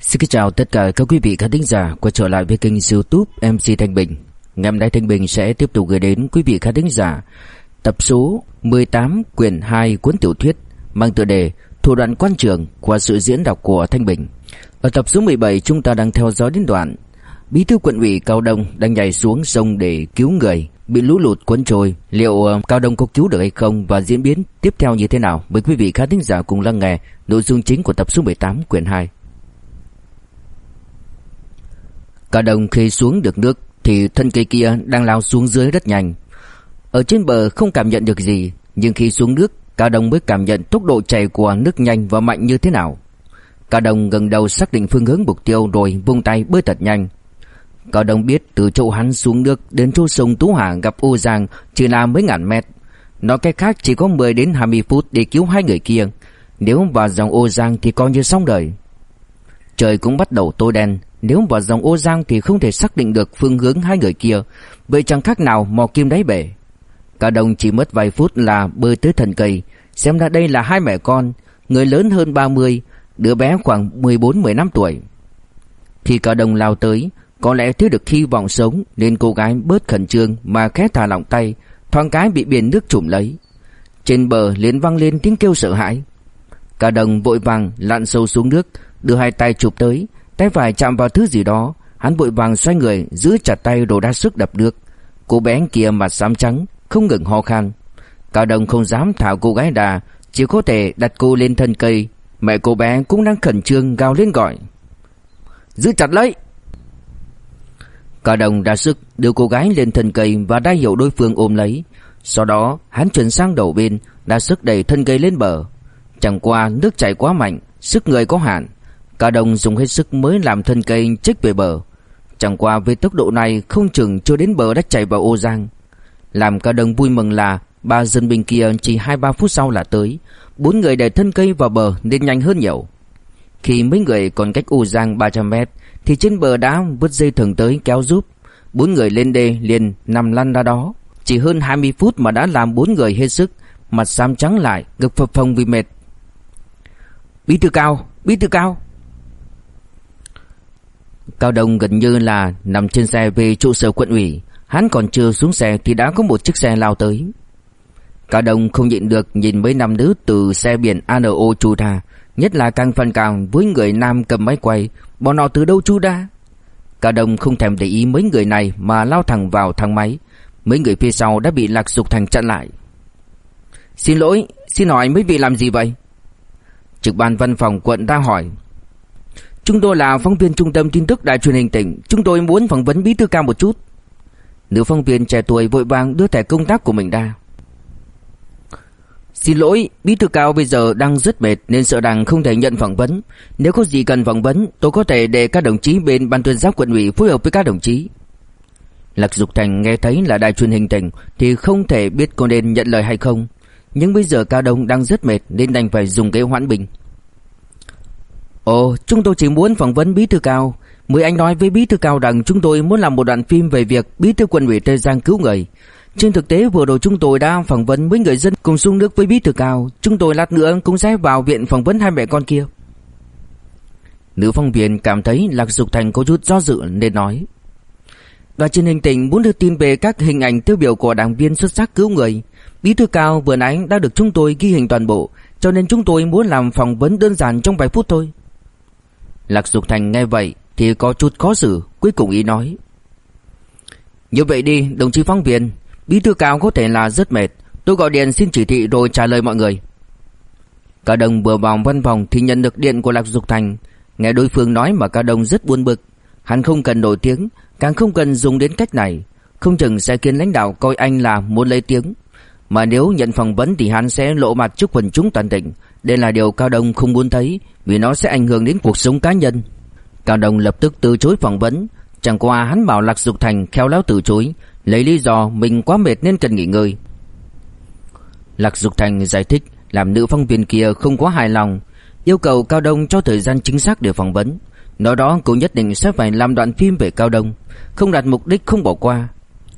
Xin chào tất cả các quý vị khán thính giả quay trở lại với kênh youtube MC Thanh Bình. Ngày hôm nay Thanh Bình sẽ tiếp tục gửi đến quý vị khán thính giả Tập số 18 quyển 2 cuốn tiểu thuyết Mang tựa đề Thủ đoạn quan trường qua sự diễn đọc của Thanh Bình. Ở tập số 17 chúng ta đang theo dõi đến đoạn Bí thư quận ủy Cao Đông đang nhảy xuống sông để cứu người, Bị lũ lụt cuốn trôi. Liệu ờ, Cao Đông có cứu được hay không Và diễn biến tiếp theo như thế nào? Mời quý vị khán thính giả cùng lắng nghe Nội dung chính của tập số 18 quyển 2 Cả đồng khi xuống được nước Thì thân cây kia đang lao xuống dưới rất nhanh Ở trên bờ không cảm nhận được gì Nhưng khi xuống nước cả đồng mới cảm nhận tốc độ chảy của nước nhanh và mạnh như thế nào Cả đồng gần đầu xác định phương hướng mục tiêu rồi vung tay bơi thật nhanh Cả đồng biết từ chỗ hắn xuống nước đến chỗ sông Tú Hà gặp Ô Giang chỉ là mấy ngàn mét. Nói cách khác chỉ có 10 đến 20 phút để cứu hai người kia. Nếu vào dòng Ô Giang thì coi như xong đời. Trời cũng bắt đầu tối đen, nếu vào dòng Ô Giang thì không thể xác định được phương hướng hai người kia, vậy chẳng khác nào mò kim đáy bể. cả đồng chỉ mất vài phút là bơi tới thần cây, xem ra đây là hai mẹ con, người lớn hơn 30, đứa bé khoảng 14-15 tuổi. Khi cả đồng lao tới, có lẽ thiếu được hy vọng sống nên cô gái bớt khẩn trương mà khẽ thả lỏng tay, thoáng cái bị biển nước trùm lấy. Trên bờ liền vang lên tiếng kêu sợ hãi. Cả đồng vội vàng lặn sâu xuống nước, đưa hai tay chụp tới, tay phải chạm vào thứ gì đó, hắn vội vàng xoay người giữ chặt tay đồ đa sức đập được Cô bé kia mặt xám trắng, không ngừng ho khan. Cả đồng không dám thả cô gái đà, chỉ có thể đặt cô lên thân cây. Mẹ cô bé cũng đang khẩn trương gào lên gọi. Giữ chặt lấy! Cả đồng đa sức đưa cô gái lên thân cây và đai hiệu đối phương ôm lấy. Sau đó hắn chuyển sang đầu bên, đa sức đẩy thân cây lên bờ. Chẳng qua nước chảy quá mạnh, sức người có hạn. Cả đồng dùng hết sức mới làm thân cây chích về bờ. Chẳng qua với tốc độ này không chừng chưa đến bờ đã chạy vào ô giang. Làm cả đồng vui mừng là ba dân binh kia chỉ 2-3 phút sau là tới. Bốn người đẩy thân cây vào bờ nên nhanh hơn nhiều. Khi mấy người còn cách ô giang 300 mét thì trên bờ đá vứt dây thừng tới kéo giúp. Bốn người lên đê liền nằm lăn ra đó. Chỉ hơn 20 phút mà đã làm bốn người hết sức, mặt xám trắng lại, ngực phập phồng vì mệt. Bí thư cao, bí thư cao. Cao Đông gần như là nằm trên xe về trụ sở quận ủy, hắn còn chưa xuống xe thì đã có một chiếc xe lao tới. Cao Đông không nhịn được nhìn mấy nam nữ từ xe biển ANO chu ra, nhất là càng phần càng với người nam cầm máy quay, Bọn họ từ đâu chu ra? Cao Đông không thèm để ý mấy người này Mà lao thẳng vào thang máy. Mấy người phía sau đã bị Lạc Dục Thành chặn lại. Xin lỗi Xin hỏi mấy vị làm gì vậy? Trực ban văn phòng quận đang hỏi. Chúng tôi là phóng viên trung tâm tin tức đài truyền hình tỉnh Chúng tôi muốn phỏng vấn bí thư cao một chút Nữ phóng viên trẻ tuổi vội vàng đưa thẻ công tác của mình ra Xin lỗi, bí thư cao bây giờ đang rất mệt nên sợ rằng không thể nhận phỏng vấn. Nếu có gì cần phỏng vấn, tôi có thể để các đồng chí bên ban tuyên giáo quận ủy phối hợp với các đồng chí. Lạc Dục Thành nghe thấy là đài truyền hình tỉnh thì không thể biết có nên nhận lời hay không. Nhưng bây giờ Cao Đông đang rất mệt nên đành phải dùng cái hoãn bình. Ồ, chúng tôi chỉ muốn phỏng vấn bí thư cao. Mời anh nói với bí thư cao rằng chúng tôi muốn làm một đoạn phim về việc bí thư quân ủy Tây Giang cứu người. Trên thực tế vừa rồi chúng tôi đã phỏng vấn với người dân cùng xuống nước với bí thư cao, chúng tôi lát nữa cũng sẽ vào viện phỏng vấn hai mẹ con kia. Nữ phóng viên cảm thấy Lạc Dục Thành có chút do dự nên nói. Và truyền hình tỉnh muốn đưa tin về các hình ảnh tiêu biểu của đảng viên xuất sắc cứu người. Bí thư cao vừa nãy đã được chúng tôi ghi hình toàn bộ, cho nên chúng tôi muốn làm phỏng vấn đơn giản trong vài phút thôi. Lạc Dục Thành nghe vậy thì có chút khó xử, cuối cùng ý nói. Như vậy đi, đồng chí phóng viên, Bí thư cao có thể là rất mệt. Tôi gọi điện xin chỉ thị rồi trả lời mọi người. Cả đồng vừa vào văn phòng Thì nhận được điện của Lạc Dục Thành. Nghe đối phương nói mà cả đồng rất buồn bực. Hắn không cần nổi tiếng Càng không cần dùng đến cách này. Không chừng sẽ khiến lãnh đạo coi anh là muốn lấy tiếng. Mà nếu nhận phỏng vấn Thì hắn sẽ lộ mặt trước quần chúng toàn tỉnh. Đây là điều Cao Đông không muốn thấy, Vì nó sẽ ảnh hưởng đến cuộc sống cá nhân. Cao Đông lập tức từ chối phỏng vấn. Chẳng qua hắn bảo Lạc Dục Thành khéo léo từ chối, Lấy lý do mình quá mệt nên cần nghỉ ngơi. Lạc Dục Thành giải thích Làm nữ phóng viên kia không quá hài lòng, Yêu cầu Cao Đông cho thời gian chính xác để phỏng vấn. Nói đó cô nhất định sẽ phải làm đoạn phim về Cao Đông, Không đạt mục đích không bỏ qua.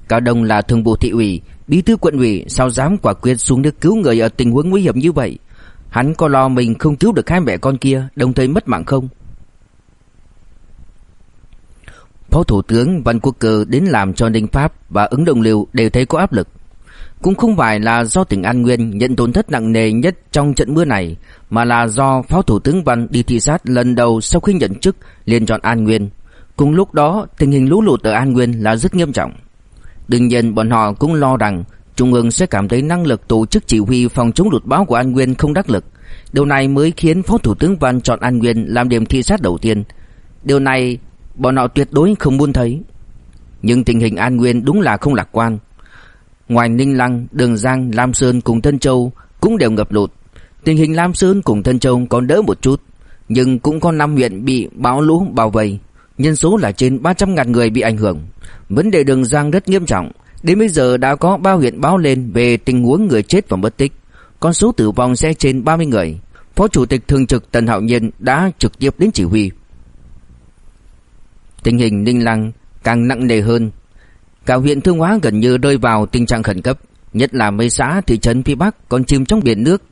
Cao Đông là thường vụ thị ủy, Bí thư quận ủy, Sao dám quả quyết xuống nước cứu người Ở tình huống nguy hiểm như vậy? Hắn có lo mình không cứu được hai mẹ con kia Đồng thời mất mạng không Phó Thủ tướng Văn Quốc Cơ đến làm cho Ninh Pháp và ứng đồng liều đều thấy có áp lực. Cũng không phải là do tỉnh An Nguyên nhận tổn thất nặng nề nhất trong trận mưa này, mà là do Phó Thủ tướng Văn đi thị sát lần đầu sau khi nhận chức liền chọn An Nguyên. Cùng lúc đó, tình hình lũ lụt ở An Nguyên là rất nghiêm trọng. Đương nhiên bọn họ cũng lo rằng Trung ương sẽ cảm thấy năng lực tổ chức chỉ huy phòng chống lụt bão của An Nguyên không đắc lực. Điều này mới khiến Phó Thủ tướng Văn chọn An Nguyên làm điểm thị sát đầu tiên. Điều này bọn họ tuyệt đối không muốn thấy. Nhưng tình hình An Nguyên đúng là không lạc quan. Ngoài Ninh Lăng, Đường Giang, Lam Sơn cùng Tân Châu cũng đều ngập lụt. Tình hình Lam Sơn cùng Tân Châu còn đỡ một chút, nhưng cũng có năm huyện bị bão lũ bao vây. Nhân số là trên 300.000 người bị ảnh hưởng. Vấn đề Đường Giang rất nghiêm trọng. Đến bây giờ đã có 3 huyện báo lên về tình huống người chết và mất tích. Con số tử vong sẽ trên 30 người. Phó Chủ tịch Thường trực Tần Hạo Nhiên đã trực tiếp đến chỉ huy. Tình hình Ninh Lăng càng nặng nề hơn. Cả huyện Thương Hóa gần như rơi vào tình trạng khẩn cấp, nhất là mấy xã thị trấn phía Bắc còn chìm trong biển nước.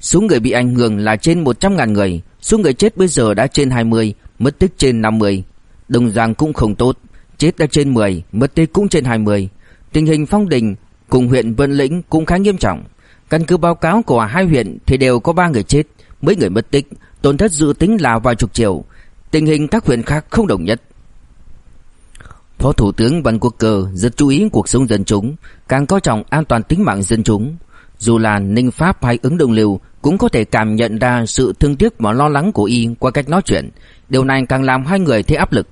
Số người bị ảnh hưởng là trên 100.000 người, số người chết bây giờ đã trên 20, mất tích trên 50. Đồng Giang cũng không tốt, chết đã trên 10, mất tích cũng trên 20. Tình hình Phong Đình cùng huyện Vân Lĩnh cũng khá nghiêm trọng. Căn cứ báo cáo của hai huyện thì đều có 3 người chết, mấy người mất tích, tổn thất dự tính là vài chục triệu. Tình hình các huyện khác không đồng nhất. Phó Thủ tướng Văn Quốc Cơ rất chú ý cuộc sống dân chúng, càng coi trọng an toàn tính mạng dân chúng. Dù là Ninh Pháp hay ứng đồng liều cũng có thể cảm nhận ra sự thương tiếc và lo lắng của y qua cách nói chuyện. Điều này càng làm hai người thấy áp lực.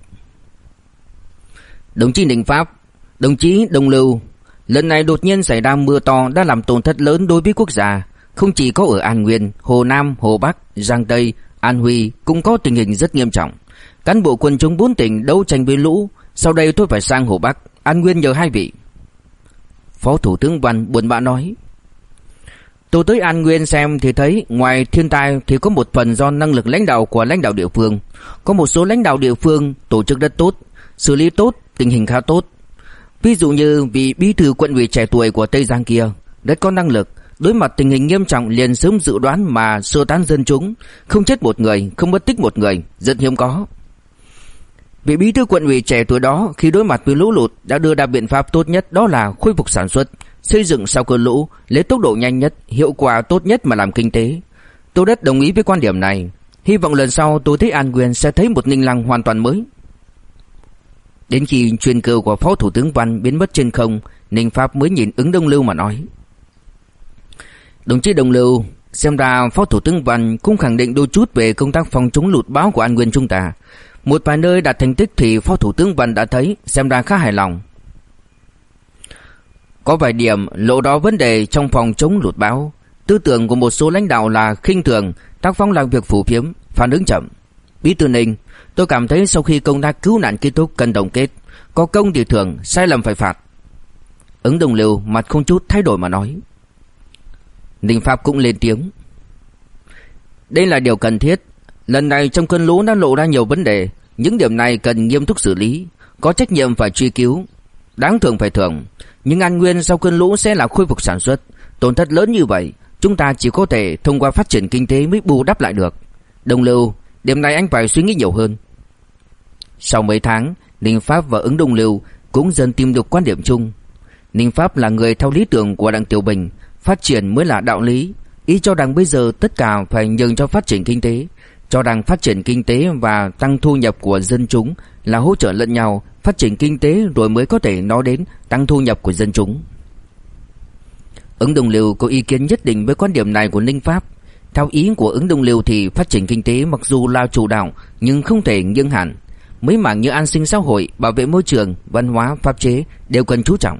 Đồng chí Ninh Pháp, đồng chí Đồng Lưu, lần này đột nhiên xảy ra mưa to đã làm tổn thất lớn đối với quốc gia. Không chỉ có ở An Nguyên, Hồ Nam, Hồ Bắc, Giang Tây, An Huy cũng có tình hình rất nghiêm trọng. Cán bộ quân chúng bốn tỉnh đấu tranh với lũ, sau đây tôi phải sang Hồ Bắc An Nguyên nhờ hai vị Phó Thủ tướng Văn buồn bã nói Tôi tới An Nguyên xem thì thấy ngoài thiên tai thì có một phần do năng lực lãnh đạo của lãnh đạo địa phương. Có một số lãnh đạo địa phương tổ chức rất tốt, xử lý tốt, tình hình khá tốt. Ví dụ như vị bí thư quận ủy trẻ tuổi của Tây Giang kia, rất có năng lực, đối mặt tình hình nghiêm trọng liền sớm dự đoán mà sơ tán dân chúng, không chết một người, không mất tích một người, rất hiếm có. Vị bí thư quận ủy trẻ tuổi đó khi đối mặt với lũ lụt đã đưa ra biện pháp tốt nhất đó là khôi phục sản xuất, xây dựng sau cơn lũ, lấy tốc độ nhanh nhất, hiệu quả tốt nhất mà làm kinh tế. Tôi rất đồng ý với quan điểm này. Hy vọng lần sau tôi thấy An quyền sẽ thấy một Ninh Lăng hoàn toàn mới. Đến khi chuyên cơ của Phó Thủ tướng Văn biến mất trên không, Ninh Pháp mới nhìn ứng Đông Lưu mà nói. Đồng chí Đông Lưu, xem ra Phó Thủ tướng Văn cũng khẳng định đôi chút về công tác phòng chống lụt bão của An Nguyên chúng ta. Một vài nơi đạt thành tích thì Phó Thủ tướng Văn đã thấy xem ra khá hài lòng. Có vài điểm lộ đó vấn đề trong phòng chống lụt bão. Tư tưởng của một số lãnh đạo là khinh thường, tác phong làm việc phủ phiếm, phản ứng chậm. Bí thư Ninh, tôi cảm thấy sau khi công tác cứu nạn kết thúc cần đồng kết, có công thì thưởng, sai lầm phải phạt. Ứng đồng liều mặt không chút thay đổi mà nói. Ninh Pháp cũng lên tiếng. Đây là điều cần thiết, Lần này trong cơn lũ đã lộ ra nhiều vấn đề, những điểm này cần nghiêm túc xử lý, có trách nhiệm phải truy cứu, đáng thưởng phải thưởng. Nhưng An Nguyên sau cơn lũ sẽ là khôi phục sản xuất, tổn thất lớn như vậy, chúng ta chỉ có thể thông qua phát triển kinh tế mới bù đắp lại được. Đồng Lưu, điểm này anh phải suy nghĩ nhiều hơn. Sau mấy tháng, Ninh Pháp và ứng Đông Lưu cũng dần tìm được quan điểm chung. Ninh Pháp là người theo lý tưởng của Đặng Tiểu Bình, phát triển mới là đạo lý. Ý cho rằng bây giờ tất cả phải nhường cho phát triển kinh tế, cho rằng phát triển kinh tế và tăng thu nhập của dân chúng là hỗ trợ lẫn nhau, phát triển kinh tế rồi mới có thể nói đến tăng thu nhập của dân chúng. Ứng Đồng liều có ý kiến nhất định với quan điểm này của Ninh Pháp. Theo ý của ứng Đồng liều thì phát triển kinh tế mặc dù là chủ đạo nhưng không thể nghiêng hẳn. Mấy mảng như an sinh xã hội, bảo vệ môi trường, văn hóa, pháp chế đều cần chú trọng.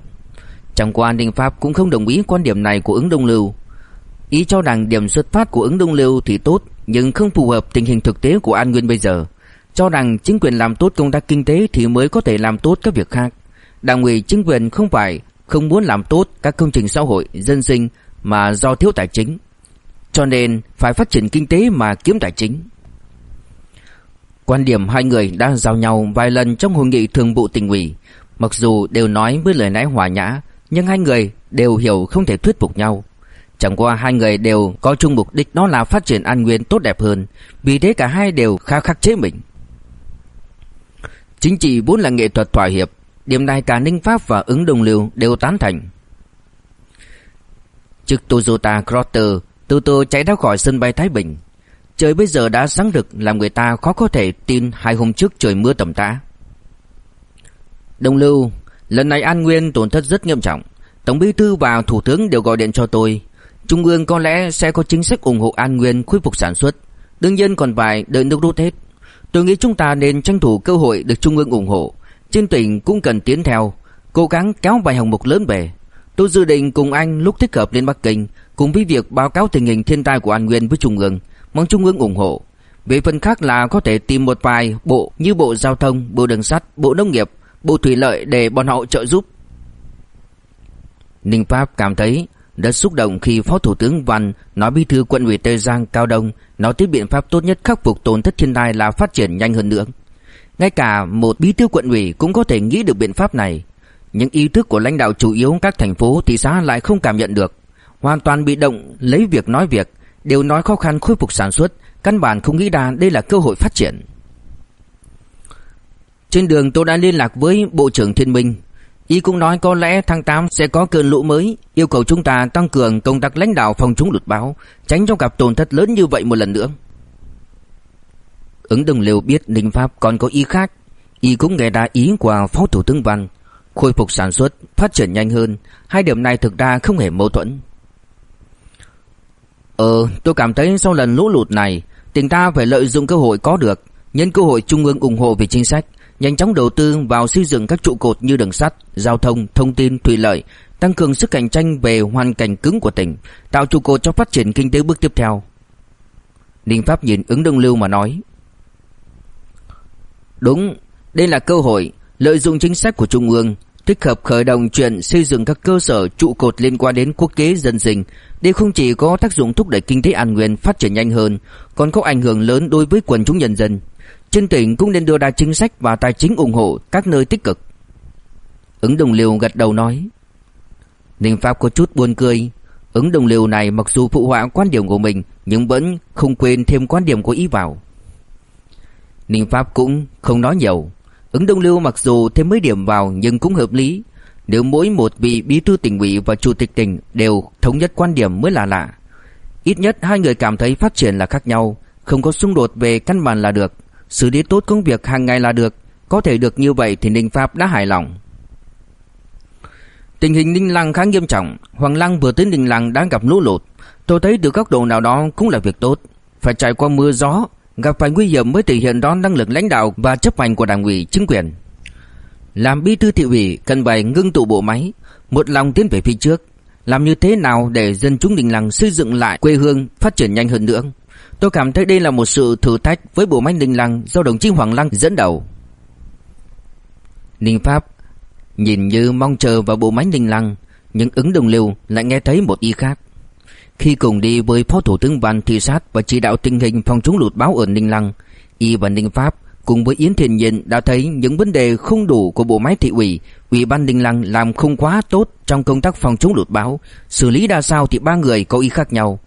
Chẳng qua Ninh Pháp cũng không đồng ý quan điểm này của ứng Đông Lưu. Ý cho rằng điểm xuất phát của ứng Đông Lưu thì tốt nhưng không phù hợp tình hình thực tế của An Nguyên bây giờ. Cho rằng chính quyền làm tốt công tác kinh tế thì mới có thể làm tốt các việc khác. Đảng ủy chính quyền không phải không muốn làm tốt các công trình xã hội, dân sinh mà do thiếu tài chính. Cho nên phải phát triển kinh tế mà kiếm tài chính. Quan điểm hai người đã giao nhau vài lần trong hội nghị thường vụ tỉnh ủy. Mặc dù đều nói với lời nói hòa nhã, nhưng hai người đều hiểu không thể thuyết phục nhau. Chẳng qua hai người đều có chung mục đích đó là phát triển An Nguyên tốt đẹp hơn, vì thế cả hai đều khá khắc chế mình. Chính trị vốn là nghệ thuật thỏa hiệp, điểm này cả Ninh Pháp và ứng đồng liêu đều tán thành. Chiếc Toyota Crotter từ từ chạy ra khỏi sân bay Thái Bình. Trời bây giờ đã sáng rực làm người ta khó có thể tin hai hôm trước trời mưa tầm tã. Đồng lưu, lần này An Nguyên tổn thất rất nghiêm trọng. Tổng bí thư và thủ tướng đều gọi điện cho tôi. Trung ương có lẽ sẽ có chính sách ủng hộ An Nguyên khôi phục sản xuất. Đương nhiên còn phải đợi nước rút hết. Tôi nghĩ chúng ta nên tranh thủ cơ hội được Trung ương ủng hộ. Trên tỉnh cũng cần tiến theo, cố gắng kéo vài hồng mục lớn về. Tôi dự định cùng anh lúc thích hợp lên Bắc Kinh, cùng với việc báo cáo tình hình thiên tai của An Nguyên với Trung ương, mong Trung ương ủng hộ. Về phần khác là có thể tìm một vài bộ như Bộ Giao thông, Bộ Đường sắt, Bộ Nông nghiệp, Bộ Thủy lợi để bọn họ trợ giúp. Ninh Pháp cảm thấy rất xúc động khi Phó Thủ tướng Văn nói bí thư quận ủy Tây Giang Cao Đông nói tiếp biện pháp tốt nhất khắc phục tổn thất thiên tai là phát triển nhanh hơn nữa. Ngay cả một bí thư quận ủy cũng có thể nghĩ được biện pháp này, những ý thức của lãnh đạo chủ yếu các thành phố thị xã lại không cảm nhận được, hoàn toàn bị động lấy việc nói việc, đều nói khó khăn khôi phục sản xuất, căn bản không nghĩ ra đây là cơ hội phát triển. Trên đường tôi đã liên lạc với Bộ trưởng Thiên Minh, Y cũng nói có lẽ tháng 8 sẽ có cơn lũ mới, yêu cầu chúng ta tăng cường công tác lãnh đạo phòng chống lụt bão, tránh cho gặp tổn thất lớn như vậy một lần nữa. Ứng đồng liều biết Ninh Pháp còn có ý khác, Y cũng nghe ra ý của Phó Thủ tướng Văn, khôi phục sản xuất, phát triển nhanh hơn, hai điểm này thực ra không hề mâu thuẫn. Ờ, tôi cảm thấy sau lần lũ lụt này, tỉnh ta phải lợi dụng cơ hội có được, nhân cơ hội trung ương ủng hộ về chính sách, nhanh chóng đầu tư vào xây dựng các trụ cột như đường sắt, giao thông, thông tin, thủy lợi, tăng cường sức cạnh tranh về hoàn cảnh cứng của tỉnh, tạo trụ cột cho phát triển kinh tế bước tiếp theo. Ninh Pháp nhìn ứng đông lưu mà nói. Đúng, đây là cơ hội, lợi dụng chính sách của Trung ương, tích hợp khởi động chuyện xây dựng các cơ sở trụ cột liên quan đến quốc kế dân sinh. Đây không chỉ có tác dụng thúc đẩy kinh tế an nguyên phát triển nhanh hơn, còn có ảnh hưởng lớn đối với quần chúng nhân dân. Trên tỉnh cũng nên đưa ra chính sách và tài chính ủng hộ các nơi tích cực. Ứng đồng liều gật đầu nói. Ninh Pháp có chút buồn cười. Ứng đồng liều này mặc dù phụ họa quan điểm của mình nhưng vẫn không quên thêm quan điểm của ý vào. Ninh Pháp cũng không nói nhiều. Ứng đồng liêu mặc dù thêm mấy điểm vào nhưng cũng hợp lý. Nếu mỗi một vị bí thư tỉnh ủy và chủ tịch tỉnh đều thống nhất quan điểm mới là lạ. Ít nhất hai người cảm thấy phát triển là khác nhau, không có xung đột về căn bản là được xử lý tốt công việc hàng ngày là được, có thể được như vậy thì Ninh Pháp đã hài lòng. Tình hình Ninh Lăng khá nghiêm trọng, Hoàng Lăng vừa tới Ninh Lăng đang gặp lũ lụt, tôi thấy từ góc độ nào đó cũng là việc tốt, phải trải qua mưa gió, gặp phải nguy hiểm mới thể hiện đó năng lực lãnh đạo và chấp hành của đảng ủy chính quyền. Làm bí thư thị ủy cần phải ngưng tụ bộ máy, một lòng tiến về phía trước, làm như thế nào để dân chúng đình làng xây dựng lại quê hương, phát triển nhanh hơn nữa. Tôi cảm thấy đây là một sự thử thách với bộ máy đình làng do đồng chí Hoàng Lăng dẫn đầu. Ninh Pháp nhìn như mong chờ vào bộ máy đình làng, nhưng ứng đồng liêu lại nghe thấy một ý khác. Khi cùng đi với Phó Thủ tướng Văn thị sát và chỉ đạo tình hình phòng chống lụt bão ở Ninh Lăng, y và Ninh Pháp cùng với Yến Thiền Nhiên đã thấy những vấn đề không đủ của bộ máy thị ủy, ủy ban đình Lăng làm không quá tốt trong công tác phòng chống lụt bão, xử lý đa sao thì ba người có ý khác nhau.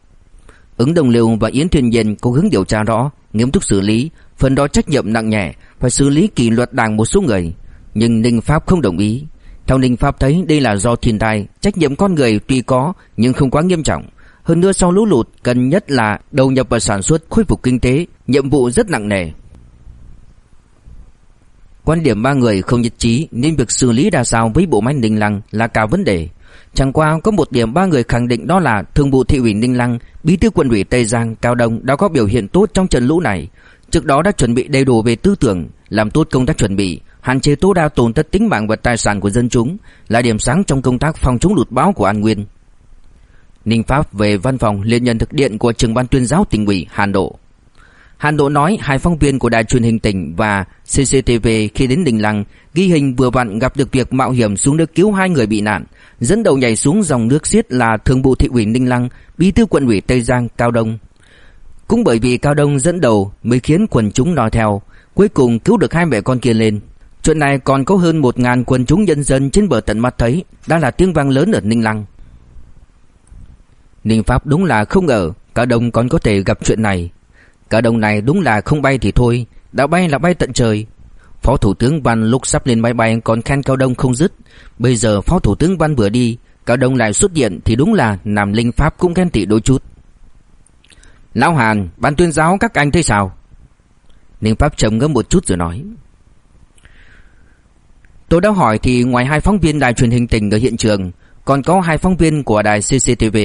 Ứng Đồng Liêu và Yến thiền Nhiên cố hướng điều tra rõ, nghiêm túc xử lý, phần đó trách nhiệm nặng nhẹ, phải xử lý kỷ luật đảng một số người. Nhưng Ninh Pháp không đồng ý. Theo Ninh Pháp thấy đây là do thiên tai, trách nhiệm con người tuy có nhưng không quá nghiêm trọng. Hơn nữa sau lũ lụt cần nhất là đầu nhập vào sản xuất, khôi phục kinh tế, nhiệm vụ rất nặng nề. Quan điểm ba người không nhất trí nên việc xử lý ra sao với bộ máy Ninh Lăng là cả vấn đề. Chẳng qua có một điểm ba người khẳng định đó là Thường vụ thị ủy Ninh Lăng, Bí thư quận ủy Tây Giang, Cao Đông đã có biểu hiện tốt trong trận lũ này. Trước đó đã chuẩn bị đầy đủ về tư tưởng, làm tốt công tác chuẩn bị, hạn chế tối đa tổn thất tính mạng và tài sản của dân chúng, là điểm sáng trong công tác phòng chống lụt bão của An Nguyên. Ninh Pháp về văn phòng liên nhận thực điện của trường ban tuyên giáo tỉnh ủy hà nội. Hàn Độ nói hai phóng viên của đài truyền hình tỉnh và CCTV khi đến Đình Lăng ghi hình vừa vặn gặp được việc mạo hiểm xuống nước cứu hai người bị nạn, dẫn đầu nhảy xuống dòng nước xiết là thường vụ thị ủy Ninh Lăng, bí thư quận ủy Tây Giang Cao Đông. Cũng bởi vì Cao Đông dẫn đầu mới khiến quần chúng nói theo, cuối cùng cứu được hai mẹ con kia lên. Chuyện này còn có hơn một ngàn quần chúng nhân dân trên bờ tận mắt thấy, đã là tiếng vang lớn ở Ninh Lăng. Ninh Pháp đúng là không ngờ Cao Đông còn có thể gặp chuyện này. Cả Đông này đúng là không bay thì thôi, đã bay là bay tận trời. Phó Thủ tướng Văn lúc sắp lên máy bay còn khen Cao Đông không dứt. Bây giờ Phó Thủ tướng Văn vừa đi, Cao Đông lại xuất hiện thì đúng là Nam Linh Pháp cũng khen tị đôi chút. Lão Hàn, ban tuyên giáo các anh thấy sao? Ninh Pháp trầm ngâm một chút rồi nói. Tôi đã hỏi thì ngoài hai phóng viên đài truyền hình tỉnh ở hiện trường, còn có hai phóng viên của đài CCTV,